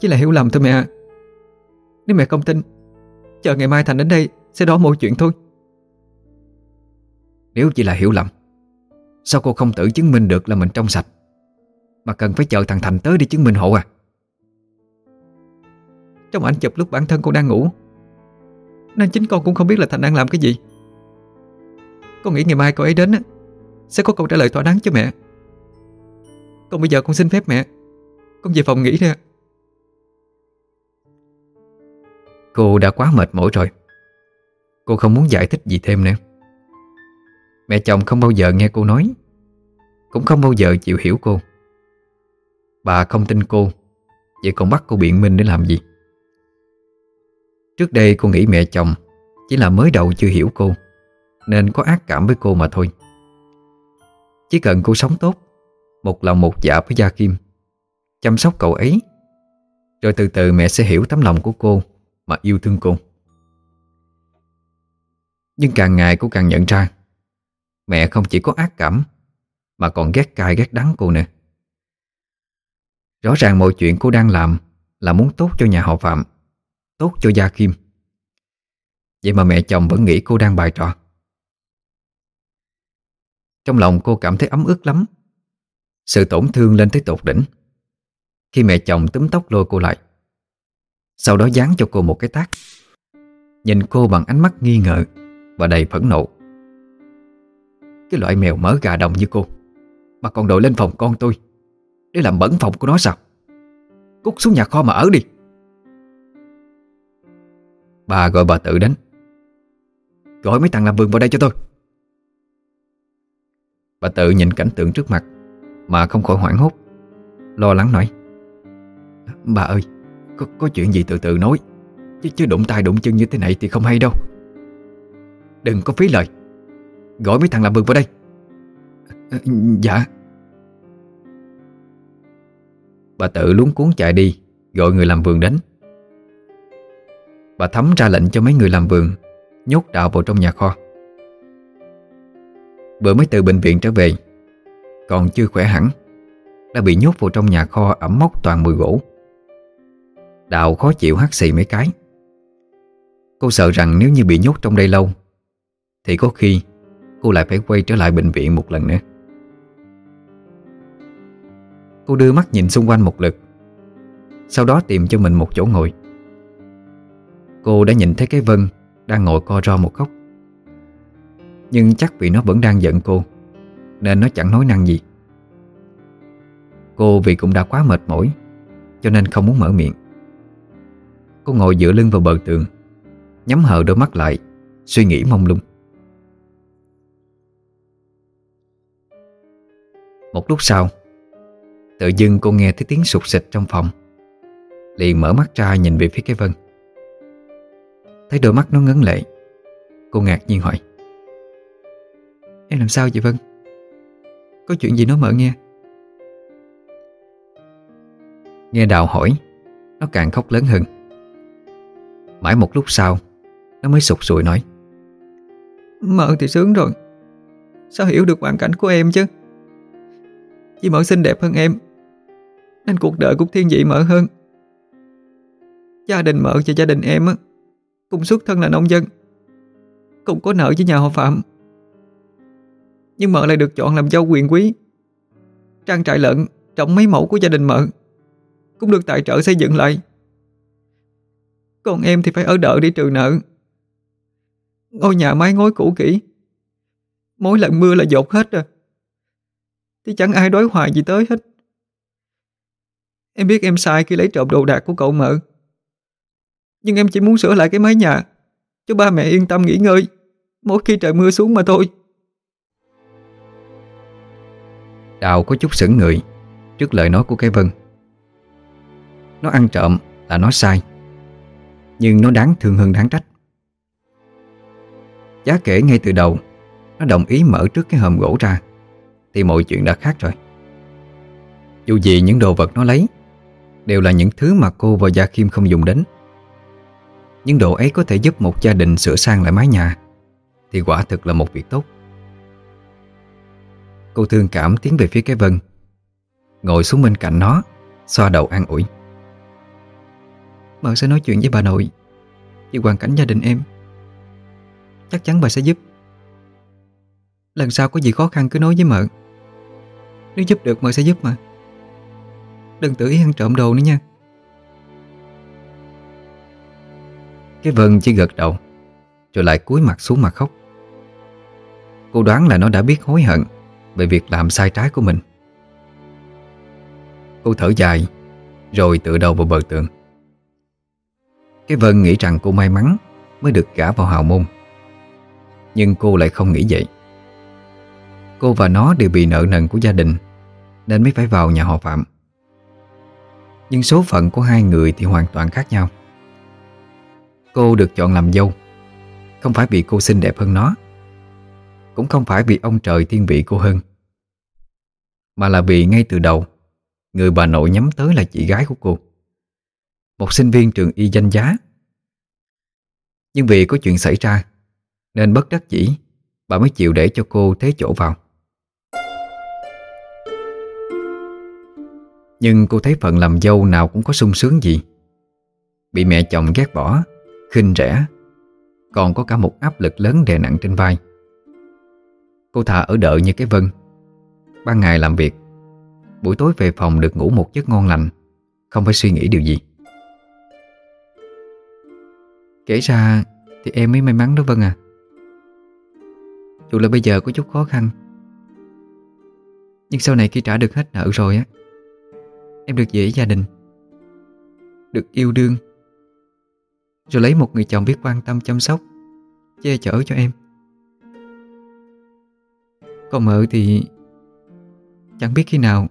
Chỉ là hiểu lầm thôi mẹ Nếu mẹ không tin, Chờ ngày mai Thành đến đây Sẽ đó mọi chuyện thôi. Nếu chỉ là hiểu lầm, Sao cô không tự chứng minh được là mình trong sạch? Mà cần phải chờ thằng Thành tới đi chứng minh hộ à? Trong ảnh chụp lúc bản thân cô đang ngủ, Nên chính con cũng không biết là Thành đang làm cái gì. Con nghĩ ngày mai cô ấy đến Sẽ có câu trả lời thỏa đáng cho mẹ. Còn bây giờ con xin phép mẹ. Con về phòng nghỉ nè Cô đã quá mệt mỏi rồi. Cô không muốn giải thích gì thêm nữa Mẹ chồng không bao giờ nghe cô nói. Cũng không bao giờ chịu hiểu cô. Bà không tin cô. Vậy còn bắt cô biện minh để làm gì? Trước đây cô nghĩ mẹ chồng Chỉ là mới đầu chưa hiểu cô, Nên có ác cảm với cô mà thôi. Chỉ cần cô sống tốt một lòng một dạ với Gia Kim. Chăm sóc cậu ấy. Rồi từ từ mẹ sẽ hiểu tấm lòng của cô Mà yêu thương cô. Nhưng càng ngày cô càng nhận ra, Mẹ không chỉ có ác cảm, Mà còn ghét cay ghét đắng cô nữa. Rõ ràng mọi chuyện cô đang làm Là muốn tốt cho nhà họ Phạm, Tốt cho Gia Kim. Vậy mà mẹ chồng vẫn nghĩ cô đang bài trò. Trong lòng cô cảm thấy ấm ức lắm. Sự tổn thương lên tới tột đỉnh. Khi mẹ chồng túm tóc lôi cô lại. Sau đó dán cho cô một cái tác Nhìn cô bằng ánh mắt nghi ngờ Và đầy phẫn nộ. Cái loại mèo mỡ gà đồng như cô. Mà còn đội lên phòng con tôi. Để làm bẩn phòng của nó sao? Cút xuống nhà kho mà ở đi. Bà gọi bà tự đến Gọi mấy thằng làm vườn vào đây cho tôi. Bà tự nhìn cảnh tượng trước mặt. Mà không khỏi hoảng hốt. Lo lắng nói Bà ơi có, có chuyện gì từ từ nói Chứ, chứ đụng tay đụng chân như thế này thì không hay đâu. Đừng có phí lời Gọi mấy thằng làm vườn vào đây. Ờ, dạ. Bà tự luống cuốn chạy đi Gọi người làm vườn đến. Bà thấm ra lệnh cho mấy người làm vườn Nhốt đạo vào trong nhà kho. Bữa mới từ bệnh viện trở về còn chưa khỏe hẳn, Đã bị nhốt vào trong nhà kho ẩm mốc toàn mùi gỗ. Đào khó chịu hắt xì mấy cái. Cô sợ rằng nếu như bị nhốt trong đây lâu, Thì có khi Cô lại phải quay trở lại bệnh viện một lần nữa. Cô đưa mắt nhìn xung quanh một lượt, Sau đó tìm cho mình một chỗ ngồi. Cô đã nhìn thấy cái Vân Đang ngồi co ro một góc, Nhưng chắc vì nó vẫn đang giận cô nên nó chẳng nói năng gì. Cô vì cũng đã quá mệt mỏi, Cho nên không muốn mở miệng. Cô ngồi dựa lưng vào bờ tường, Nhắm hờ đôi mắt lại, Suy nghĩ mông lung. Một lúc sau, Tự dưng cô nghe thấy tiếng sụt sịch trong phòng. Liền mở mắt ra nhìn về phía cái Vân. Thấy đôi mắt nó ngấn lệ, Cô ngạc nhiên hỏi, Em làm sao vậy Vân? Có chuyện gì nó mở nghe? Nghe Đào hỏi, Nó càng khóc lớn hơn. Mãi một lúc sau, Nó mới sụt sùi nói. Mợ thì sướng rồi. Sao hiểu được hoàn cảnh của em chứ? Chị Mợ xinh đẹp hơn em, Nên cuộc đời cũng thiên vị Mợ hơn. Gia đình Mợ và gia đình em á, Cùng xuất thân là nông dân, Cùng có nợ với nhà họ Phạm. Nhưng Mợ lại được chọn làm dâu quyền quý. Trang trại lợn trọng mấy mẫu của gia đình Mợ. Cũng được tài trợ xây dựng lại. Còn em thì phải ở đợi để trừ nợ. Ngôi nhà mái ngói cũ kỹ. Mỗi lần mưa là dột hết rồi. Thì chẳng ai đối hoài gì tới hết. Em biết em sai khi lấy trộm đồ đạc của cậu mợ. Nhưng em chỉ muốn sửa lại cái mái nhà, Cho ba mẹ yên tâm nghỉ ngơi, Mỗi khi trời mưa xuống mà thôi. Đào có chút sững người, Trước lời nói của cái Vân. Nó ăn trộm là nó sai, Nhưng nó đáng thương hơn đáng trách. Giá kể ngay từ đầu, Nó đồng ý mở trước cái hòm gỗ ra, Thì mọi chuyện đã khác rồi. Dù gì những đồ vật nó lấy, Đều là những thứ mà cô và Gia Kim không dùng đến. Nhưng đồ ấy có thể giúp một gia đình sửa sang lại mái nhà, Thì quả thực là một việc tốt. Cô thương cảm tiến về phía cái Vân. Ngồi xuống bên cạnh nó, Xoa đầu an ủi. Mợ sẽ nói chuyện với bà nội Về hoàn cảnh gia đình em. Chắc chắn bà sẽ giúp. Lần sau có gì khó khăn cứ nói với mợ. Nếu giúp được, mợ sẽ giúp mà. Đừng tự ý ăn trộm đồ nữa nha. Cái Vân chỉ gật đầu, Rồi lại cúi mặt xuống mà khóc. Cô đoán là nó đã biết hối hận. Về việc làm sai trái của mình. Cô thở dài, Rồi tựa đầu vào bờ tường. Cái Vân nghĩ rằng cô may mắn Mới được gả vào hào môn. Nhưng cô lại không nghĩ vậy. Cô và nó đều bị nợ nần của gia đình, Nên mới phải vào nhà họ Phạm. Nhưng số phận của hai người thì hoàn toàn khác nhau. Cô được chọn làm dâu, Không phải vì cô xinh đẹp hơn nó. Cũng không phải vì ông trời thiên vị cô hơn Mà là vì ngay từ đầu, Người bà nội nhắm tới là chị gái của cô. Một sinh viên trường y danh giá. Nhưng vì có chuyện xảy ra, Nên bất đắc dĩ, Bà mới chịu để cho cô thế chỗ vào. Nhưng cô thấy phận làm dâu nào cũng có sung sướng gì. Bị mẹ chồng ghét bỏ, khinh rẻ, Còn có cả một áp lực lớn đè nặng trên vai. Cô thà ở đợi như cái Vân. Ban ngày làm việc. Buổi tối về phòng được ngủ một giấc ngon lành. Không phải suy nghĩ điều gì. Kể ra thì em mới may mắn đó Vân à. Dù là bây giờ có chút khó khăn. Nhưng sau này khi trả được hết nợ rồi á, Em được dễ gia đình. Được yêu đương. Rồi lấy một người chồng biết quan tâm chăm sóc, Che chở cho em. Còn mợ thì Chẳng biết khi nào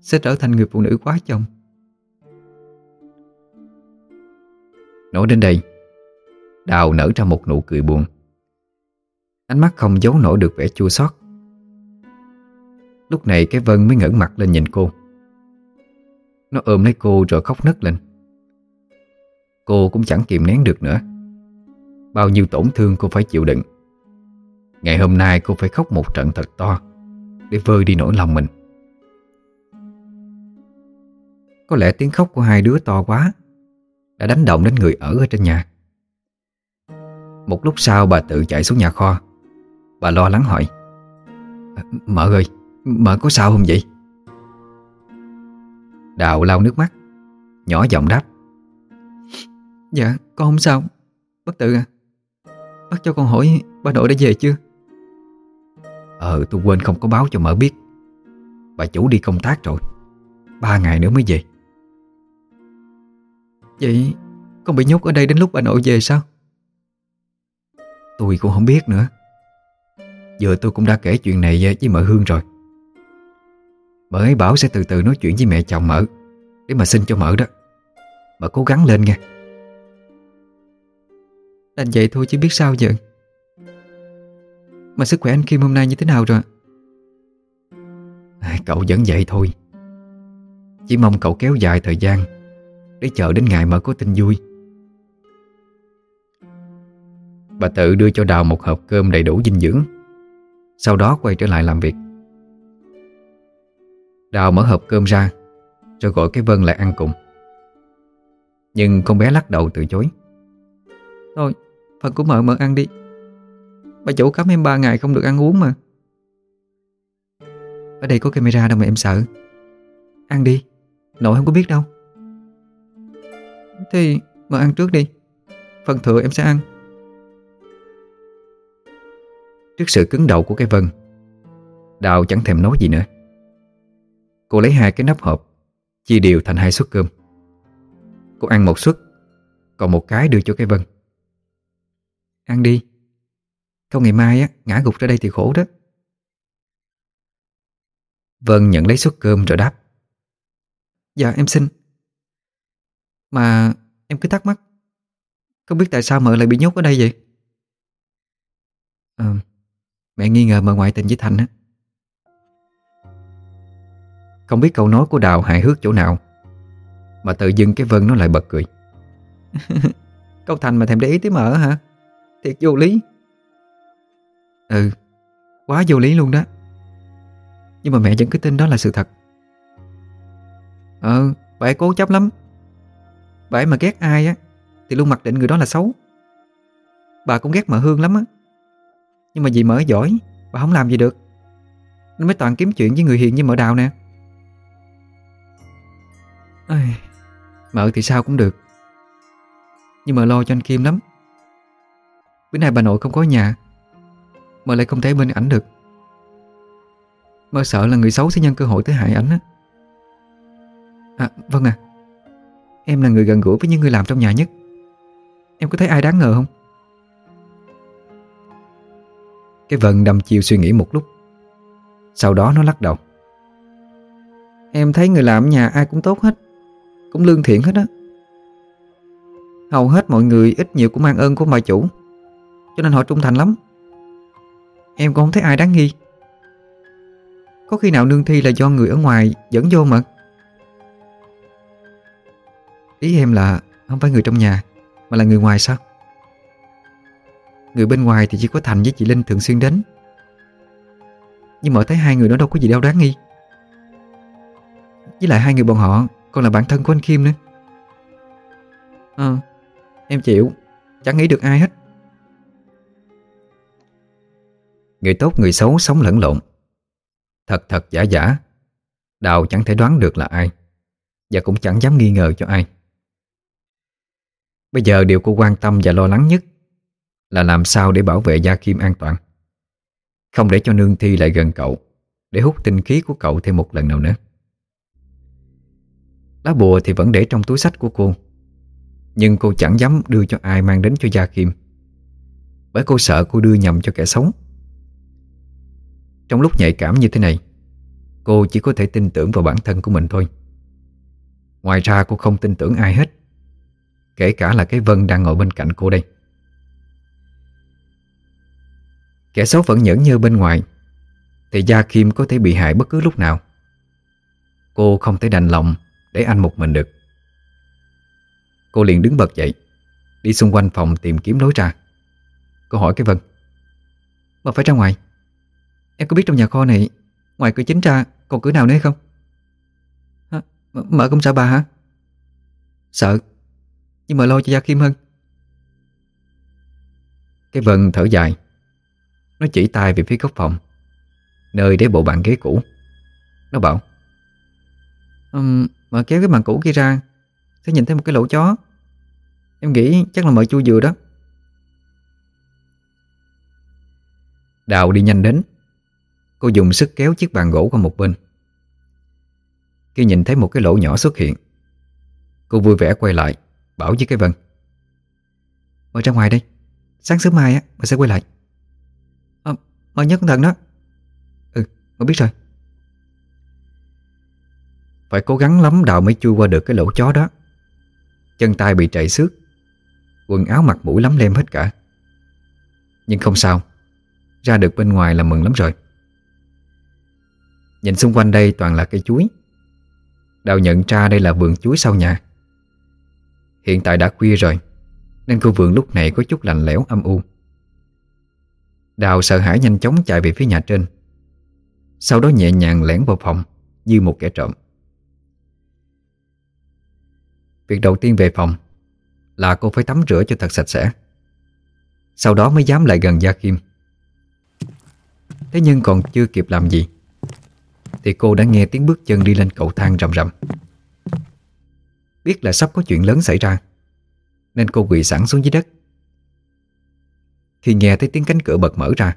Sẽ trở thành người phụ nữ quá chồng. Nói đến đây, Đào nở ra một nụ cười buồn. Ánh mắt không giấu nổi được vẻ chua xót. Lúc này cái Vân mới ngẩng mặt lên nhìn cô. Nó ôm lấy cô rồi khóc nấc lên. Cô cũng chẳng kìm nén được nữa. Bao nhiêu tổn thương cô phải chịu đựng. Ngày hôm nay cô phải khóc một trận thật to Để vơi đi nỗi lòng mình Có lẽ tiếng khóc của hai đứa to quá Đã đánh động đến người ở ở trên nhà Một lúc sau bà tự chạy xuống nhà kho Bà lo lắng hỏi Mợ ơi, mợ có sao không vậy? Đào lau nước mắt Nhỏ giọng đáp Dạ, con không sao Bác tự à Bác cho con hỏi bà nội đã về chưa? Ờ, tôi quên không có báo cho mợ biết. Bà chủ đi công tác rồi. Ba ngày nữa mới về. Vậy con bị nhốt ở đây đến lúc bà nội về sao? Tôi cũng không biết nữa. Giờ tôi cũng đã kể chuyện này với mợ Hương rồi. Mợ ấy bảo sẽ từ từ nói chuyện với mẹ chồng mợ Để mà xin cho mợ đó. Mợ cố gắng lên nghe. Đành vậy thôi chứ biết sao giờ. Mà sức khỏe anh Kim hôm nay như thế nào rồi à, Cậu vẫn vậy thôi. Chỉ mong cậu kéo dài thời gian Để chờ đến ngày mợ có tin vui. Bà tự đưa cho Đào một hộp cơm đầy đủ dinh dưỡng Sau đó quay trở lại làm việc. Đào mở hộp cơm ra Rồi gọi cái Vân lại ăn cùng. Nhưng con bé lắc đầu từ chối. Thôi Phần của mợ mợ ăn đi Bà chủ cấm em ba ngày không được ăn uống mà. Ở đây có camera đâu mà em sợ. Ăn đi. Nội không có biết đâu. Thì mà ăn trước đi. Phần thừa em sẽ ăn. Trước sự cứng đầu của cái Vân, Đào chẳng thèm nói gì nữa. Cô lấy hai cái nắp hộp, Chia đều thành hai suất cơm. Cô ăn một suất, Còn một cái đưa cho cái Vân. Ăn đi. Không ngày mai á ngã gục ra đây thì khổ đó. Vân nhận lấy suất cơm rồi đáp. Dạ em xin. Mà em cứ thắc mắc Không biết tại sao mợ lại bị nhốt ở đây vậy? À, Mẹ nghi ngờ mợ ngoại tình với Thành á. Không biết câu nói của Đào hài hước chỗ nào Mà tự dưng cái Vân nó lại bật cười. [laughs] Câu Thành mà thèm để ý tới mợ hả? Thiệt vô lý. Ừ Quá vô lý luôn đó. Nhưng mà mẹ vẫn cứ tin đó là sự thật. Ờ Bà ấy cố chấp lắm. Bà ấy mà ghét ai á Thì luôn mặc định người đó là xấu. Bà cũng ghét mợ Hương lắm á. Nhưng mà vì mợ giỏi Bà không làm gì được. Nên mới toàn kiếm chuyện với người hiền như mợ đào nè. Ai, Mợ thì sao cũng được. Nhưng mà lo cho anh Kim lắm. Bữa nay bà nội không có nhà mà lại không thể bên ảnh được. Mơ sợ là người xấu sẽ nhân cơ hội tới hại ảnh á. À vâng à Em là người gần gũi với những người làm trong nhà nhất. Em có thấy ai đáng ngờ không? Cái vần đầm chiều suy nghĩ một lúc. Sau đó nó lắc đầu. Em thấy người làm nhà ai cũng tốt hết. Cũng lương thiện hết á. Hầu hết mọi người ít nhiều cũng mang ơn của bà chủ. Cho nên họ trung thành lắm. Em cũng không thấy ai đáng nghi. Có khi nào nương thi là do người ở ngoài dẫn vô mà? Ý em là không phải người trong nhà, Mà là người ngoài sao? Người bên ngoài thì chỉ có Thành với chị Linh thường xuyên đến. Nhưng mà thấy hai người đó đâu có gì đâu đáng nghi. Với lại hai người bọn họ Còn là bạn thân của anh Kim nữa. Ờ Em chịu. Chẳng nghĩ được ai hết. Người tốt, người xấu sống lẫn lộn. Thật thật, giả giả. Đào chẳng thể đoán được là ai, Và cũng chẳng dám nghi ngờ cho ai. Bây giờ điều cô quan tâm và lo lắng nhất Là làm sao để bảo vệ Gia Kim an toàn. Không để cho Nương Thi lại gần cậu, Để hút tinh khí của cậu thêm một lần nào nữa. Lá bùa thì vẫn để trong túi sách của cô, Nhưng cô chẳng dám đưa cho ai mang đến cho Gia Kim, Bởi cô sợ cô đưa nhầm cho kẻ xấu. Trong lúc nhạy cảm như thế này, Cô chỉ có thể tin tưởng vào bản thân của mình thôi. Ngoài ra cô không tin tưởng ai hết, Kể cả là cái Vân đang ngồi bên cạnh cô đây. Kẻ xấu vẫn nhẫn như bên ngoài, Thì Gia Kim có thể bị hại bất cứ lúc nào. Cô không thể đành lòng Để anh một mình được. Cô liền đứng bật dậy, Đi xung quanh phòng tìm kiếm lối ra. Cô hỏi cái Vân Mà phải ra ngoài? Em có biết trong nhà kho này Ngoài cửa chính ra còn cửa nào nữa hay không? Hả? Mở cũng sợ bà hả? Sợ. Nhưng mà lo cho Gia Kim hơn. Cái Vân thở dài. Nó chỉ tay về phía góc phòng Nơi để bộ bàn ghế cũ. Nó bảo um, Mà kéo cái bàn cũ kia ra Sẽ nhìn thấy một cái lỗ chó. Em nghĩ chắc là mở chui dừa đó. Đào đi nhanh đến Cô dùng sức kéo chiếc bàn gỗ qua một bên. Khi nhìn thấy một cái lỗ nhỏ xuất hiện Cô vui vẻ quay lại Bảo với cái Vân Mở ra ngoài đi Sáng sớm mai á, mà sẽ quay lại. Ờ, à, Mà nhớ cẩn thận đó. Ừ, mà biết rồi. Phải cố gắng lắm Đào mới chui qua được cái lỗ chó đó. Chân tay bị chạy xước Quần áo mặc mũi lắm lem hết cả. Nhưng không sao Ra được bên ngoài là mừng lắm rồi. Nhìn xung quanh đây toàn là cây chuối. Đào nhận ra đây là vườn chuối sau nhà. Hiện tại đã khuya rồi, Nên khu vườn lúc này có chút lạnh lẽo, âm u. Đào sợ hãi nhanh chóng chạy về phía nhà trên. Sau đó nhẹ nhàng lẻn vào phòng, Như một kẻ trộm. Việc đầu tiên về phòng Là cô phải tắm rửa cho thật sạch sẽ. Sau đó mới dám lại gần Gia Kim. Thế nhưng còn chưa kịp làm gì thì cô đã nghe tiếng bước chân đi lên cầu thang rầm rầm. Biết là sắp có chuyện lớn xảy ra, Nên cô quỳ sẵn xuống dưới đất. Khi nghe thấy tiếng cánh cửa bật mở ra,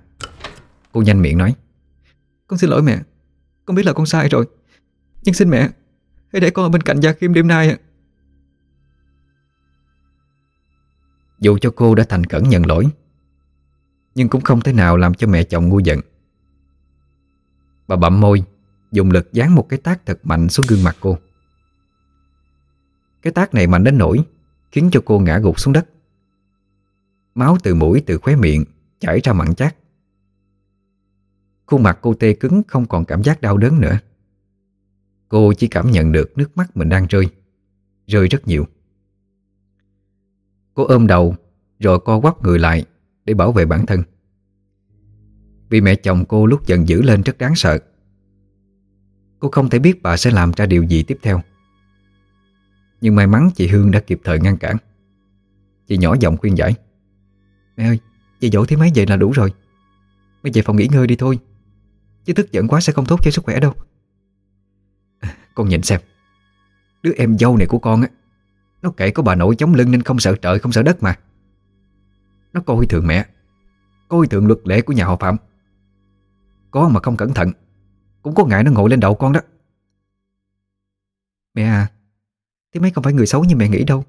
Cô nhanh miệng nói, Con xin lỗi mẹ, Con biết là con sai rồi. Nhưng xin mẹ, Hãy để con ở bên cạnh Gia Kim đêm nay ạ. Dù cho cô đã thành cẩn nhận lỗi, Nhưng cũng không thể nào làm cho mẹ chồng ngu giận. Bà bậm môi Dùng lực dán một cái tác thật mạnh xuống gương mặt cô. Cái tác này mạnh đến nỗi Khiến cho cô ngã gục xuống đất. Máu từ mũi, từ khóe miệng Chảy ra mặn chát. Khuôn mặt cô tê cứng, không còn cảm giác đau đớn nữa. Cô chỉ cảm nhận được nước mắt mình đang rơi Rơi rất nhiều. Cô ôm đầu, Rồi co quắp người lại Để bảo vệ bản thân. Vì mẹ chồng cô lúc giận dữ lên rất đáng sợ. Cô không thể biết bà sẽ làm ra điều gì tiếp theo. Nhưng may mắn chị Hương đã kịp thời ngăn cản. Chị nhỏ giọng khuyên giải. Mẹ ơi, chị dỗ thế mấy vậy là đủ rồi. Bây về phòng nghỉ ngơi đi thôi. Chứ tức giận quá sẽ không tốt cho sức khỏe đâu. Con nhìn xem. Đứa em dâu này của con á Nó kể có bà nội chống lưng nên không sợ trời không sợ đất mà. Nó coi thường mẹ Coi thường luật lệ của nhà họ Phạm. Có mà không cẩn thận cũng có ngại nó ngồi lên đầu con đó. Mẹ à Thế mấy không phải người xấu như mẹ nghĩ đâu.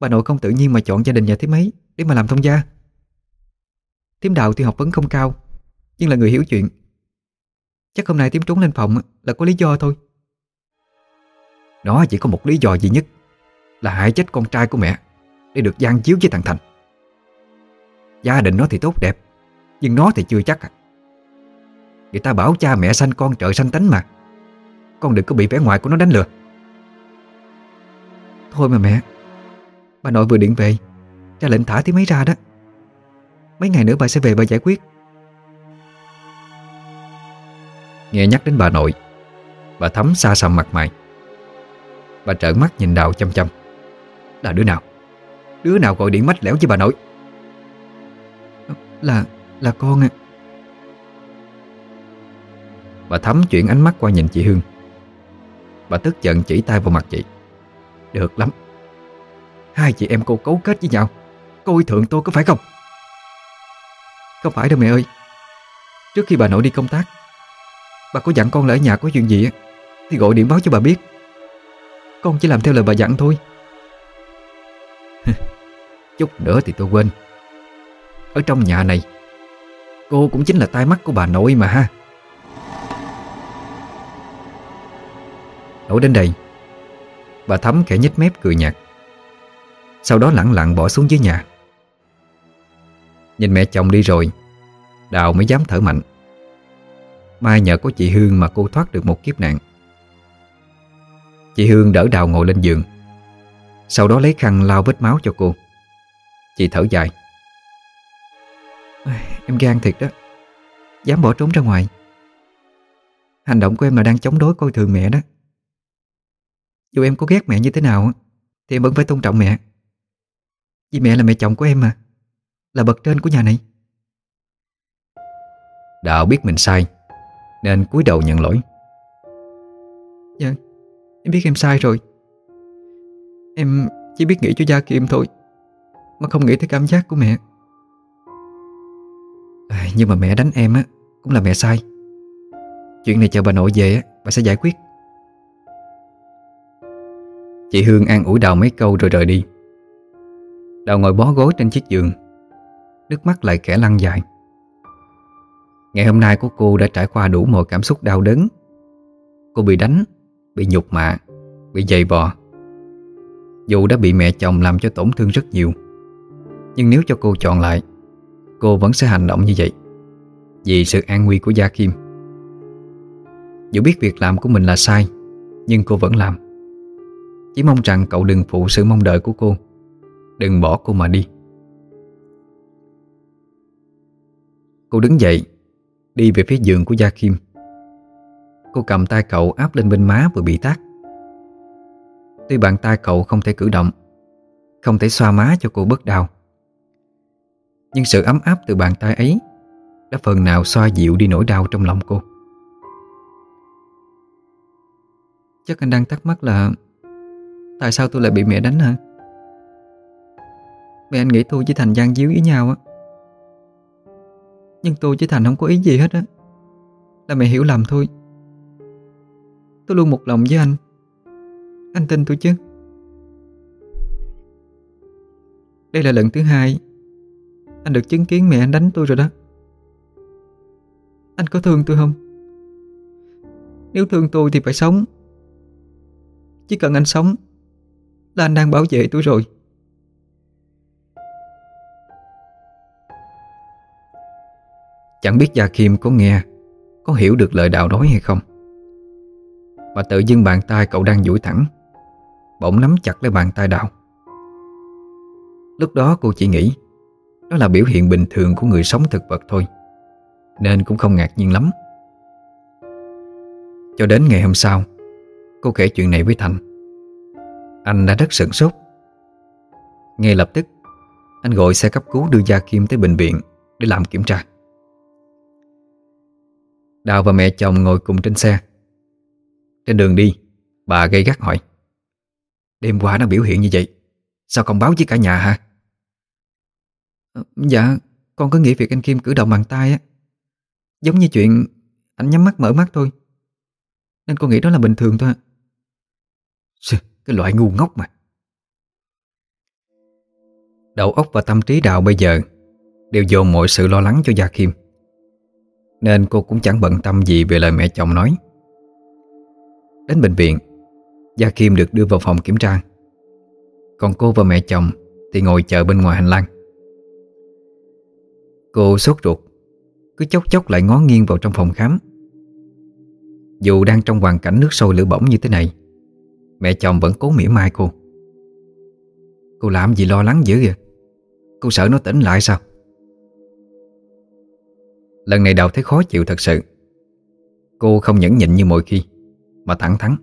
Bà nội không tự nhiên mà chọn gia đình nhà thế mấy Để mà làm thông gia. Tiếm đào thì học vấn không cao, Nhưng là người hiểu chuyện. Chắc hôm nay Tiếm trốn lên phòng là có lý do thôi. Nó chỉ có một lý do duy nhất, Là hại chết con trai của mẹ Để được gian chiếu với thằng Thành. Gia đình nó thì tốt đẹp, Nhưng nó thì chưa chắc à. Người ta bảo cha mẹ sanh con, trời sanh tánh mà. Con đừng có bị vẻ ngoài của nó đánh lừa. Thôi mà mẹ, Bà nội vừa điện về, cha lệnh thả tí mấy ra đó. Mấy ngày nữa bà sẽ về bà giải quyết. Nghe nhắc đến bà nội, Bà thấm xa xăm mặt mày. Bà trợn mắt nhìn đào chăm chăm. Là đứa nào? Đứa nào gọi điện mách lẻo với bà nội? Là là con à Bà thấm chuyển ánh mắt qua nhìn chị Hương. Bà tức giận chỉ tay vào mặt chị. Được lắm. Hai chị em cô cấu kết với nhau. Coi thượng tôi có phải không? Không phải đâu mẹ ơi. Trước khi bà nội đi công tác, Bà có dặn con là ở nhà có chuyện gì Thì gọi điện báo cho bà biết. Con chỉ làm theo lời bà dặn thôi. [laughs] Chút nữa thì tôi quên. Ở trong nhà này, Cô cũng chính là tai mắt của bà nội mà ha. Nói đến đây. Bà Thắm khẽ nhếch mép cười nhạt. Sau đó lặng lặng bỏ xuống dưới nhà. Nhìn mẹ chồng đi rồi, Đào mới dám thở mạnh. Mai nhờ có chị Hương mà cô thoát được một kiếp nạn. Chị Hương đỡ Đào ngồi lên giường. Sau đó lấy khăn lau vết máu cho cô. Chị thở dài. Em gan thiệt đó. Dám bỏ trốn ra ngoài. Hành động của em là đang chống đối coi thường mẹ đó. Dù em có ghét mẹ như thế nào Thì em vẫn phải tôn trọng mẹ. Vì mẹ là mẹ chồng của em mà Là bậc trên của nhà này. Đạo biết mình sai Nên cúi đầu nhận lỗi. Dạ Em biết em sai rồi. Em chỉ biết nghĩ cho Gia Kim thôi Mà không nghĩ tới cảm giác của mẹ. À, Nhưng mà mẹ đánh em á Cũng là mẹ sai. Chuyện này chờ bà nội về á Bà sẽ giải quyết Chị Hương an ủi Đào mấy câu rồi rời đi. Đào ngồi bó gối trên chiếc giường Nước mắt lại khẽ lăn dài. Ngày hôm nay của cô đã trải qua đủ mọi cảm xúc đau đớn. Cô bị đánh, bị nhục mạ, bị giày vò. Dù đã bị mẹ chồng làm cho tổn thương rất nhiều Nhưng nếu cho cô chọn lại Cô vẫn sẽ hành động như vậy Vì sự an nguy của Gia Kim. Dù biết việc làm của mình là sai Nhưng cô vẫn làm. Chỉ mong rằng cậu đừng phụ sự mong đợi của cô. Đừng bỏ cô mà đi. Cô đứng dậy, Đi về phía giường của Gia Kim Cô cầm tay cậu áp lên bên má vừa bị tát. Tuy bàn tay cậu không thể cử động, Không thể xoa má cho cô bớt đau, Nhưng sự ấm áp từ bàn tay ấy Đã phần nào xoa dịu đi nỗi đau trong lòng cô. Chắc anh đang thắc mắc là Tại sao tôi lại bị mẹ đánh hả? Mẹ anh nghĩ tôi với Thành gian díu với nhau á. Nhưng tôi với Thành không có ý gì hết á. Là mẹ hiểu lầm thôi. Tôi luôn một lòng với anh. Anh tin tôi chứ? Đây là lần thứ hai Anh được chứng kiến mẹ anh đánh tôi rồi đó. Anh có thương tôi không? Nếu thương tôi thì phải sống. Chỉ cần anh sống là anh đang bảo vệ tôi rồi. Chẳng biết Gia Kim có nghe, Có hiểu được lời đạo nói hay không. Mà tự dưng bàn tay cậu đang duỗi thẳng, Bỗng nắm chặt lấy bàn tay đạo. Lúc đó cô chỉ nghĩ, Đó là biểu hiện bình thường của người sống thực vật thôi, Nên cũng không ngạc nhiên lắm. Cho đến ngày hôm sau, Cô kể chuyện này với Thành. Anh đã rất sửng sốt. Ngay lập tức, Anh gọi xe cấp cứu đưa Gia Kim tới bệnh viện Để làm kiểm tra. Đào và mẹ chồng ngồi cùng trên xe. Trên đường đi, Bà gây gắt hỏi, Đêm qua nó biểu hiện như vậy, Sao không báo với cả nhà hả? Ờ, dạ Con có nghĩ việc anh Kim cử động bàn tay á. Giống như chuyện Anh nhắm mắt mở mắt thôi. Nên con nghĩ đó là bình thường thôi. Cái loại ngu ngốc mà. Đầu óc và tâm trí Đào bây giờ Đều dồn mọi sự lo lắng cho Gia Kim. Nên cô cũng chẳng bận tâm gì về lời mẹ chồng nói. Đến bệnh viện, Gia Kim được đưa vào phòng kiểm tra. Còn cô và mẹ chồng Thì ngồi chờ bên ngoài hành lang. Cô sốt ruột, Cứ chốc chốc lại ngó nghiêng vào trong phòng khám. Dù đang trong hoàn cảnh nước sôi lửa bỏng như thế này Mẹ chồng vẫn cố mỉa mai cô. Cô làm gì lo lắng dữ vậy? Cô sợ nó tỉnh lại sao? Lần này Đào thấy khó chịu thật sự. Cô không nhẫn nhịn như mọi khi, Mà thẳng thắn.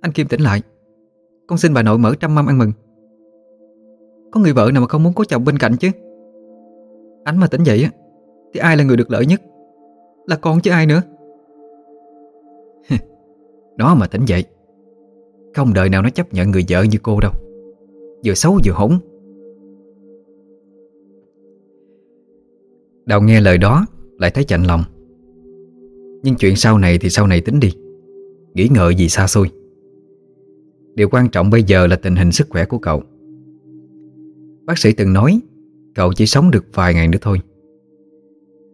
Anh Kim tỉnh lại. Con xin bà nội mở trăm mâm ăn mừng. Có người vợ nào mà không muốn có chồng bên cạnh chứ? Anh mà tỉnh dậy á, Thì ai là người được lợi nhất? Là con chứ ai nữa? Nó mà tỉnh dậy. Không đời nào nó chấp nhận người vợ như cô đâu. Vừa xấu vừa hỗn. Đào nghe lời đó, Lại thấy chạnh lòng. Nhưng chuyện sau này thì sau này tính đi. Nghĩ ngợi gì xa xôi. Điều quan trọng bây giờ là tình hình sức khỏe của cậu. Bác sĩ từng nói, Cậu chỉ sống được vài ngày nữa thôi.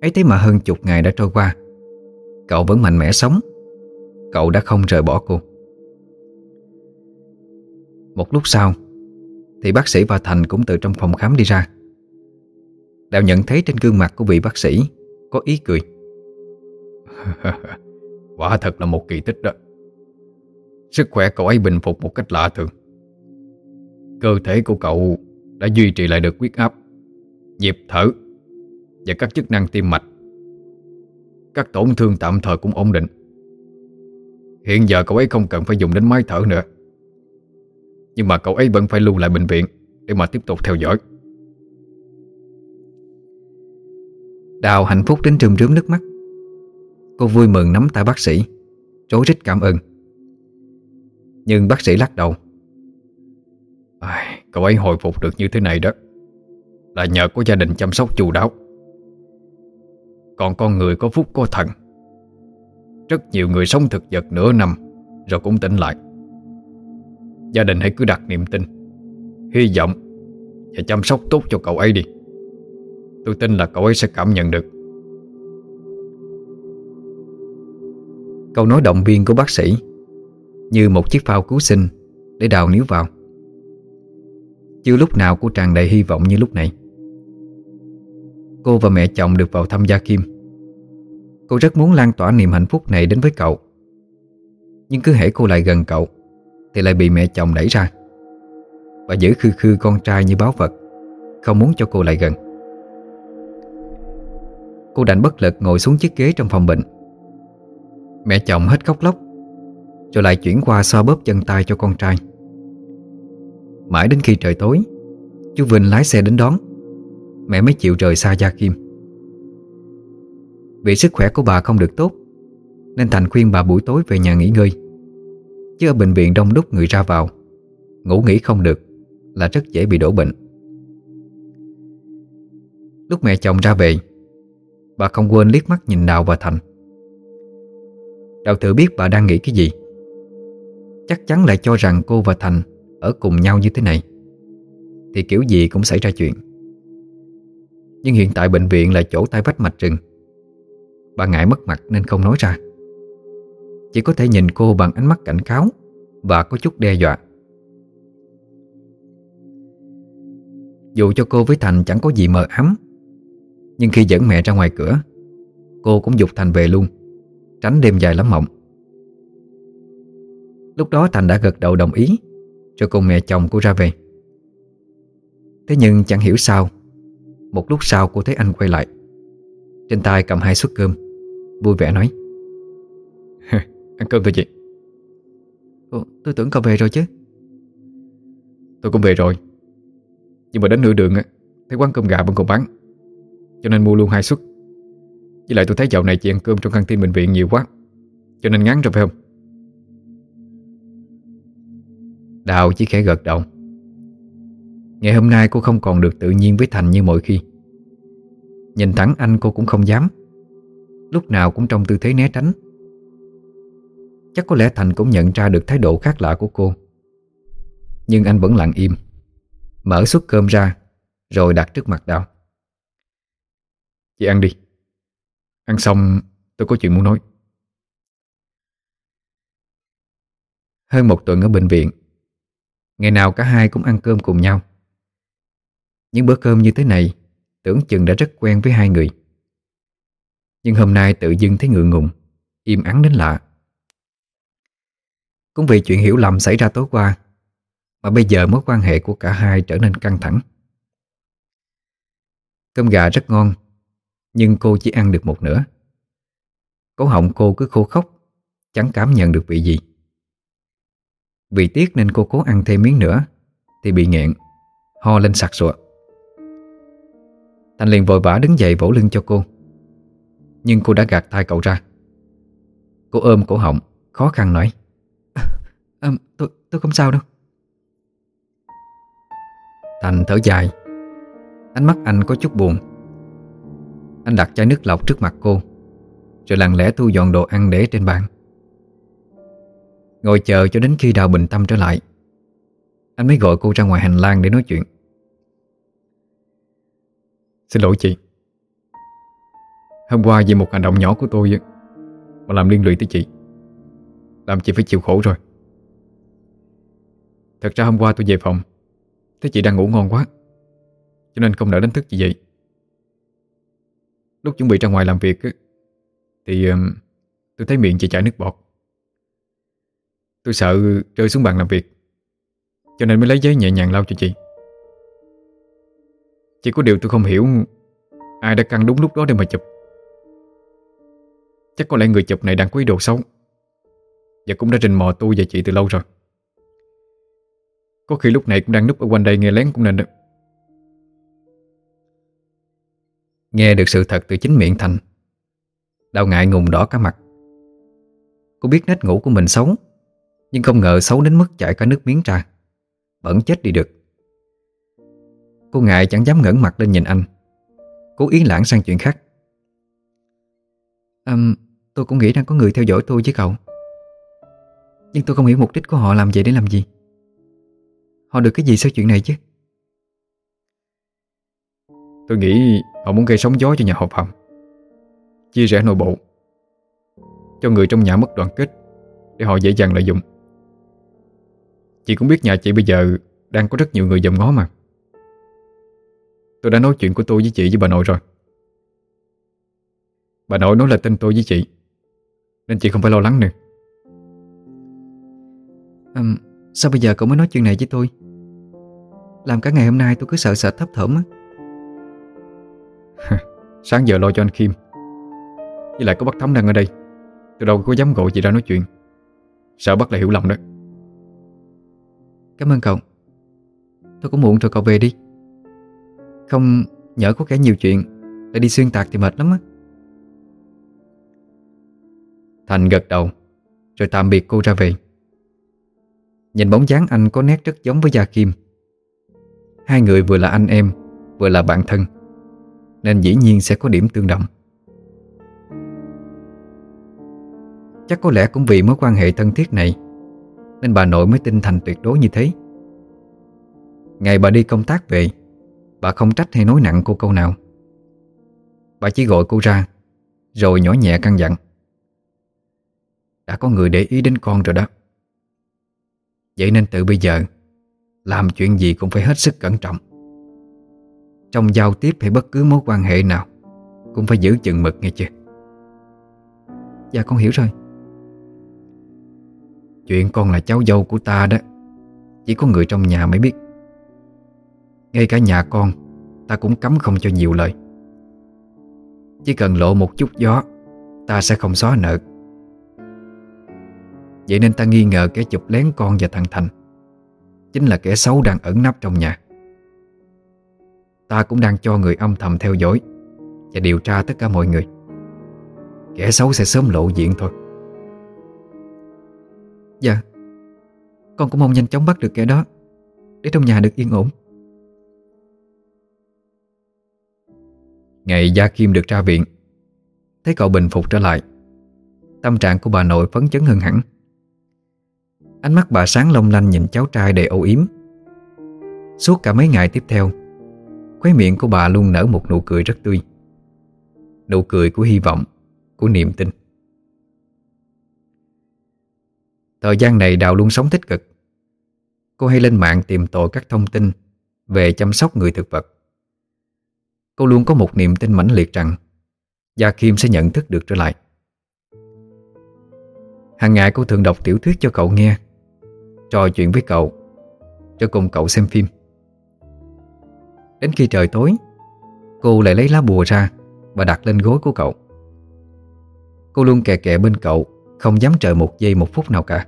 Ấy thế mà hơn chục ngày đã trôi qua, Cậu vẫn mạnh mẽ sống. Cậu đã không rời bỏ cô. Một lúc sau, Thì bác sĩ và Thành cũng từ trong phòng khám đi ra. Đào nhận thấy trên gương mặt của vị bác sĩ Có ý cười. [laughs] Quả thật là một kỳ tích đó. Sức khỏe cậu ấy bình phục một cách lạ thường. Cơ thể của cậu đã duy trì lại được huyết áp, Nhịp thở Và các chức năng tim mạch. Các tổn thương tạm thời cũng ổn định. Hiện giờ cậu ấy không cần phải dùng đến máy thở nữa. Nhưng mà cậu ấy vẫn phải lưu lại bệnh viện Để mà tiếp tục theo dõi. Đào hạnh phúc đến trùm rướm nước mắt. Cô vui mừng nắm tay bác sĩ Trối rít cảm ơn. Nhưng bác sĩ lắc đầu. À, Cậu ấy hồi phục được như thế này đó Là nhờ có gia đình chăm sóc chu đáo. Còn con người có phúc có thần rất nhiều người sống thực vật nửa năm, Rồi cũng tỉnh lại. Gia đình hãy cứ đặt niềm tin, Hy vọng Và chăm sóc tốt cho cậu ấy đi. Tôi tin là cậu ấy sẽ cảm nhận được. Câu nói động viên của bác sĩ Như một chiếc phao cứu sinh Để đào níu vào. Chưa lúc nào cô tràn đầy hy vọng như lúc này. Cô và mẹ chồng được vào thăm Gia Kim. Cô rất muốn lan tỏa niềm hạnh phúc này đến với cậu. Nhưng cứ hễ cô lại gần cậu, Thì lại bị mẹ chồng đẩy ra Và giữ khư khư con trai như báo vật, Không muốn cho cô lại gần. Cô đành bất lực ngồi xuống chiếc ghế trong phòng bệnh. Mẹ chồng hết khóc lóc, Rồi lại chuyển qua xoa bóp chân tay cho con trai. Mãi đến khi trời tối, Chú Vinh lái xe đến đón, Mẹ mới chịu rời xa Gia Kim. Vì sức khỏe của bà không được tốt, Nên Thành khuyên bà buổi tối về nhà nghỉ ngơi. Chứ ở bệnh viện đông đúc người ra vào, Ngủ nghỉ không được Là rất dễ bị đổ bệnh. Lúc mẹ chồng ra về, Bà không quên liếc mắt nhìn Đào và Thành. Đào tự biết bà đang nghĩ cái gì. Chắc chắn lại cho rằng cô và Thành Ở cùng nhau như thế này, Thì kiểu gì cũng xảy ra chuyện. Nhưng hiện tại bệnh viện là chỗ tay vách mạch rừng. Bà ngại mất mặt nên không nói ra. Chỉ có thể nhìn cô bằng ánh mắt cảnh cáo Và có chút đe dọa. Dù cho cô với Thành chẳng có gì mờ ám, Nhưng khi dẫn mẹ ra ngoài cửa, Cô cũng dục Thành về luôn, Tránh đêm dài lắm mộng. Lúc đó Thành đã gật đầu đồng ý cho cùng mẹ chồng cô ra về. Thế nhưng chẳng hiểu sao, Một lúc sau cô thấy anh quay lại, Trên tay cầm hai suất cơm. Vui vẻ nói. [laughs] Ăn cơm thôi chị. Ồ, Tôi tưởng cậu về rồi chứ. Tôi cũng về rồi. Nhưng mà đến nửa đường Thấy quán cơm gà vẫn còn bán Cho nên mua luôn hai suất. Với lại tôi thấy dạo này chị ăn cơm trong căng tin bệnh viện nhiều quá. Cho nên ngán rồi phải không? Đào chỉ khẽ gật đầu. Ngày hôm nay cô không còn được tự nhiên với Thành như mọi khi. Nhìn thẳng anh cô cũng không dám Lúc nào cũng trong tư thế né tránh. Chắc có lẽ Thành cũng nhận ra được thái độ khác lạ của cô. Nhưng anh vẫn lặng im, Mở suất cơm ra, Rồi đặt trước mặt Đào. Chị ăn đi. Ăn xong, tôi có chuyện muốn nói. Hơn một tuần ở bệnh viện, Ngày nào cả hai cũng ăn cơm cùng nhau. Những bữa cơm như thế này, Tưởng chừng đã rất quen với hai người. Nhưng hôm nay tự dưng thấy ngượng ngùng, Im ắng đến lạ. Cũng vì chuyện hiểu lầm xảy ra tối qua, Mà bây giờ mối quan hệ của cả hai trở nên căng thẳng. Cơm gà rất ngon, Nhưng cô chỉ ăn được một nửa. Cổ họng cô cứ khô khóc, Chẳng cảm nhận được vị gì. Vì tiếc nên cô cố ăn thêm miếng nữa, Thì bị nghẹn, Ho lên sặc sụa. Thành liền vội vã đứng dậy vỗ lưng cho cô. Nhưng cô đã gạt tay cậu ra. Cô ôm cổ họng Khó khăn nói. [laughs] À, tôi, tôi không sao đâu. Thành thở dài. Ánh mắt anh có chút buồn. Anh đặt chai nước lọc trước mặt cô Rồi lặng lẽ thu dọn đồ ăn để trên bàn. Ngồi chờ cho đến khi Đào bình tâm trở lại Anh mới gọi cô ra ngoài hành lang để nói chuyện. Xin lỗi chị Hôm qua vì một hành động nhỏ của tôi Mà làm liên lụy tới chị. Làm chị phải chịu khổ rồi. Thật ra hôm qua tôi về phòng, Thấy chị đang ngủ ngon quá, Cho nên không nỡ đánh thức chị vậy. Lúc chuẩn bị ra ngoài làm việc Thì tôi thấy miệng chị chảy nước bọt. Tôi sợ rơi xuống bàn làm việc, Cho nên mới lấy giấy nhẹ nhàng lau cho chị. Chỉ có điều tôi không hiểu Ai đã căng đúng lúc đó để mà chụp. Chắc có lẽ người chụp này đang có ý đồ xấu. Và cũng đã rình mò tôi và chị từ lâu rồi. Có khi lúc này cũng đang núp ở quanh đây nghe lén cũng nên đó. Nghe được sự thật từ chính miệng Thành Đau ngại ngùng đỏ cả mặt. Cô biết nết ngủ của mình xấu Nhưng không ngờ xấu đến mức chảy cả nước miếng ra. Bẩn chết đi được. Cô ngại chẳng dám ngẩng mặt lên nhìn anh Cố ý lãng sang chuyện khác. À, Tôi cũng nghĩ rằng có người theo dõi tôi chứ cậu. Nhưng tôi không hiểu mục đích của họ làm vậy để làm gì. Họ được cái gì sau chuyện này chứ? Tôi nghĩ họ muốn gây sóng gió cho nhà họ Phạm Chia rẽ nội bộ, Cho người trong nhà mất đoàn kết Để họ dễ dàng lợi dụng. Chị cũng biết nhà chị bây giờ Đang có rất nhiều người dòm ngó mà. Tôi đã nói chuyện của tôi với chị với bà nội rồi. Bà nội nói là tin tôi với chị. Nên chị không phải lo lắng nữa. À, Sao bây giờ cậu mới nói chuyện này với tôi? Làm cả ngày hôm nay tôi cứ sợ sợ thấp thởm á. [laughs] Sáng giờ lo cho anh Kim. Với lại có bác Thắm đang ở đây. Tôi đâu có dám gọi chị ra nói chuyện. Sợ bắt lại hiểu lầm đó. Cảm ơn cậu. Tôi cũng muộn rồi cậu về đi. Không nhỡ có kẻ nhiều chuyện Lại đi xuyên tạc thì mệt lắm á Thành gật đầu, Rồi tạm biệt cô ra về. Nhìn bóng dáng anh có nét rất giống với Gia Kim. Hai người vừa là anh em, Vừa là bạn thân, Nên dĩ nhiên sẽ có điểm tương đồng. Chắc có lẽ cũng vì mối quan hệ thân thiết này, Nên bà nội mới tin Thành tuyệt đối như thế. Ngày bà đi công tác về, Bà không trách hay nói nặng cô câu nào. Bà chỉ gọi cô ra, Rồi nhỏ nhẹ căn dặn. Đã có người để ý đến con rồi đó. Vậy nên từ bây giờ, Làm chuyện gì cũng phải hết sức cẩn trọng. Trong giao tiếp hay bất cứ mối quan hệ nào, Cũng phải giữ chừng mực nghe chưa Dạ con hiểu rồi. Chuyện con là cháu dâu của ta đó, Chỉ có người trong nhà mới biết. Ngay cả nhà con, Ta cũng cấm không cho nhiều lời. Chỉ cần lộ một chút gió, Ta sẽ không xóa nợ. Vậy nên ta nghi ngờ kẻ chụp lén con và thằng Thành. Chính là kẻ xấu đang ẩn nấp trong nhà. Ta cũng đang cho người âm thầm theo dõi Và điều tra tất cả mọi người. Kẻ xấu sẽ sớm lộ diện thôi. Dạ Con cũng mong nhanh chóng bắt được kẻ đó, Để trong nhà được yên ổn. Ngày Gia Kim được ra viện, Thấy cậu bình phục trở lại, Tâm trạng của bà nội phấn chấn hơn hẳn. Ánh mắt bà sáng long lanh nhìn cháu trai đầy âu yếm. Suốt cả mấy ngày tiếp theo, Khóe miệng của bà luôn nở một nụ cười rất tươi. Nụ cười của hy vọng, Của niềm tin. Thời gian này Đào luôn sống tích cực. Cô hay lên mạng tìm tòi các thông tin Về chăm sóc người thực vật. Cô luôn có một niềm tin mãnh liệt rằng Gia Kim sẽ nhận thức được trở lại. Hàng ngày cô thường đọc tiểu thuyết cho cậu nghe. Trò chuyện với cậu, Cho cùng cậu xem phim. Đến khi trời tối, Cô lại lấy lá bùa ra Và đặt lên gối của cậu. Cô luôn kè kè bên cậu, Không dám chờ một giây một phút nào cả.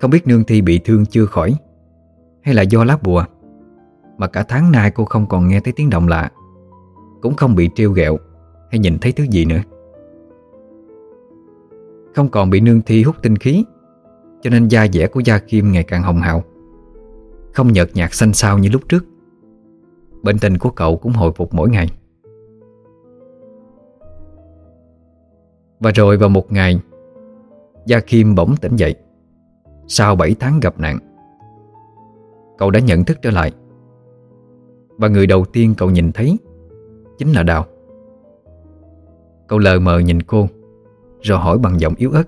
Không biết nương thi bị thương chưa khỏi, Hay là do lá bùa, Mà cả tháng nay cô không còn nghe thấy tiếng động lạ, Cũng không bị trêu ghẹo Hay nhìn thấy thứ gì nữa. Không còn bị nương thi hút tinh khí cho nên da dẻ của Gia Kim ngày càng hồng hào. Không nhợt nhạt xanh xao như lúc trước. Bệnh tình của cậu cũng hồi phục mỗi ngày. Và rồi vào một ngày, Gia Kim bỗng tỉnh dậy. Sau 7 tháng gặp nạn, Cậu đã nhận thức trở lại. Và người đầu tiên cậu nhìn thấy Chính là Đào. Cậu lờ mờ nhìn cô, Rồi hỏi bằng giọng yếu ớt.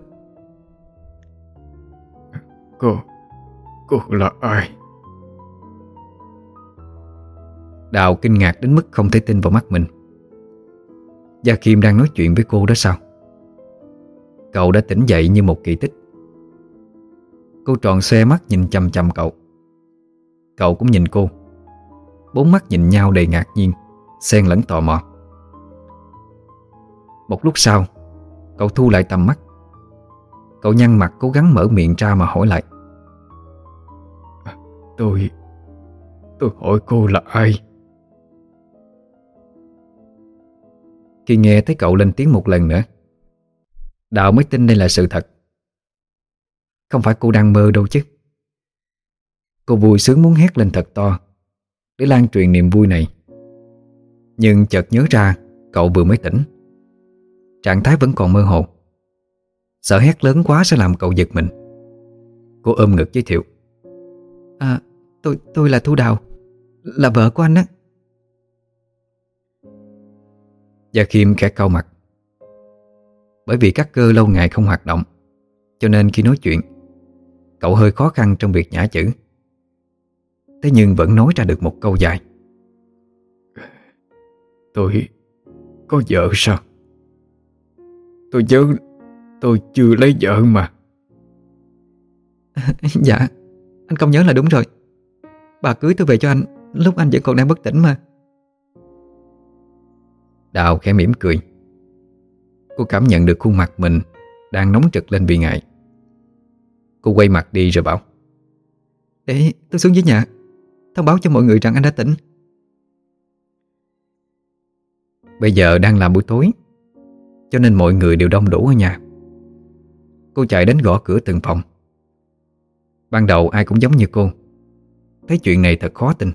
Cô. Cô là ai? Đào kinh ngạc đến mức không thể tin vào mắt mình. Gia Kim đang nói chuyện với cô đó sao? Cậu đã tỉnh dậy như một kỳ tích. Cô tròn xe mắt nhìn chầm chầm cậu. Cậu cũng nhìn cô. Bốn mắt nhìn nhau đầy ngạc nhiên, Xen lẫn tò mò. Một lúc sau, Cậu thu lại tầm mắt. Cậu nhăn mặt cố gắng mở miệng ra mà hỏi lại. Tôi Tôi hỏi cô là ai? Khi nghe thấy cậu lên tiếng một lần nữa Đạo mới tin đây là sự thật. Không phải cô đang mơ đâu chứ. Cô vui sướng muốn hét lên thật to Để lan truyền niềm vui này. Nhưng chợt nhớ ra Cậu vừa mới tỉnh. Trạng thái vẫn còn mơ hồ Sợ hét lớn quá sẽ làm cậu giật mình. Cô ôm ngực giới thiệu. À tôi tôi là Thu Đào Là vợ của anh á. Gia Kim khẽ cau mặt. Bởi vì các cơ lâu ngày không hoạt động Cho nên khi nói chuyện Cậu hơi khó khăn trong việc nhả chữ. Thế nhưng vẫn nói ra được một câu dài. Tôi có vợ sao? Tôi nhớ Tôi chưa lấy vợ mà. [laughs] Dạ Anh không nhớ là đúng rồi. Bà cưới tôi về cho anh Lúc anh vẫn còn đang bất tỉnh mà. Đào khẽ mỉm cười. Cô cảm nhận được khuôn mặt mình Đang nóng trực lên vì ngại. Cô quay mặt đi rồi bảo Để tôi xuống dưới nhà Thông báo cho mọi người rằng anh đã tỉnh. Bây giờ đang là buổi tối Cho nên mọi người đều đông đủ ở nhà Cô chạy đến gõ cửa từng phòng. Ban đầu ai cũng giống như cô. Thấy chuyện này thật khó tin.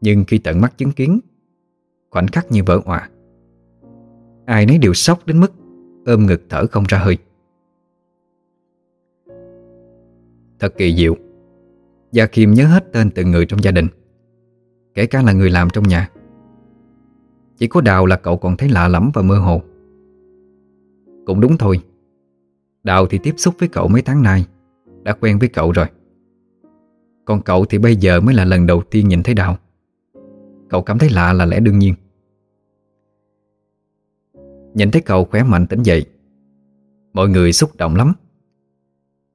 Nhưng khi tận mắt chứng kiến, Khoảnh khắc như vỡ hòa Ai nấy đều sốc đến mức Ôm ngực thở không ra hơi. Thật kỳ diệu. Gia Kim nhớ hết tên từng người trong gia đình, Kể cả là người làm trong nhà. Chỉ có Đào là cậu còn thấy lạ lắm và mơ hồ. Cũng đúng thôi. Đào thì tiếp xúc với cậu mấy tháng nay, Đã quen với cậu rồi. Còn cậu thì bây giờ mới là lần đầu tiên nhìn thấy Đào. Cậu cảm thấy lạ là lẽ đương nhiên. Nhìn thấy cậu khỏe mạnh tỉnh dậy, Mọi người xúc động lắm.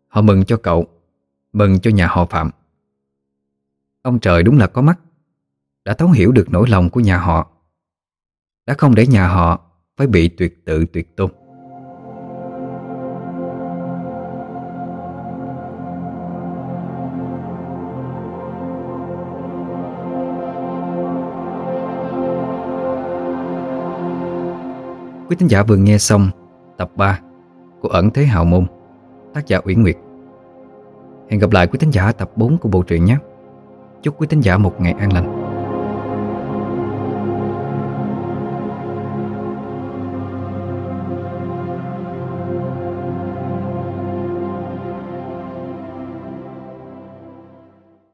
Họ mừng cho cậu, Mừng cho nhà họ Phạm. Ông trời đúng là có mắt, Đã thấu hiểu được nỗi lòng của nhà họ, Đã không để nhà họ Phải bị tuyệt tự, tuyệt tôn. Quý thính giả vừa nghe xong tập 3 của Ẩn Thế Hào Môn, tác giả Uyển Nguyệt. Hẹn gặp lại quý thính giả tập 4 của bộ truyện nhé. Chúc quý thính giả một ngày an lành.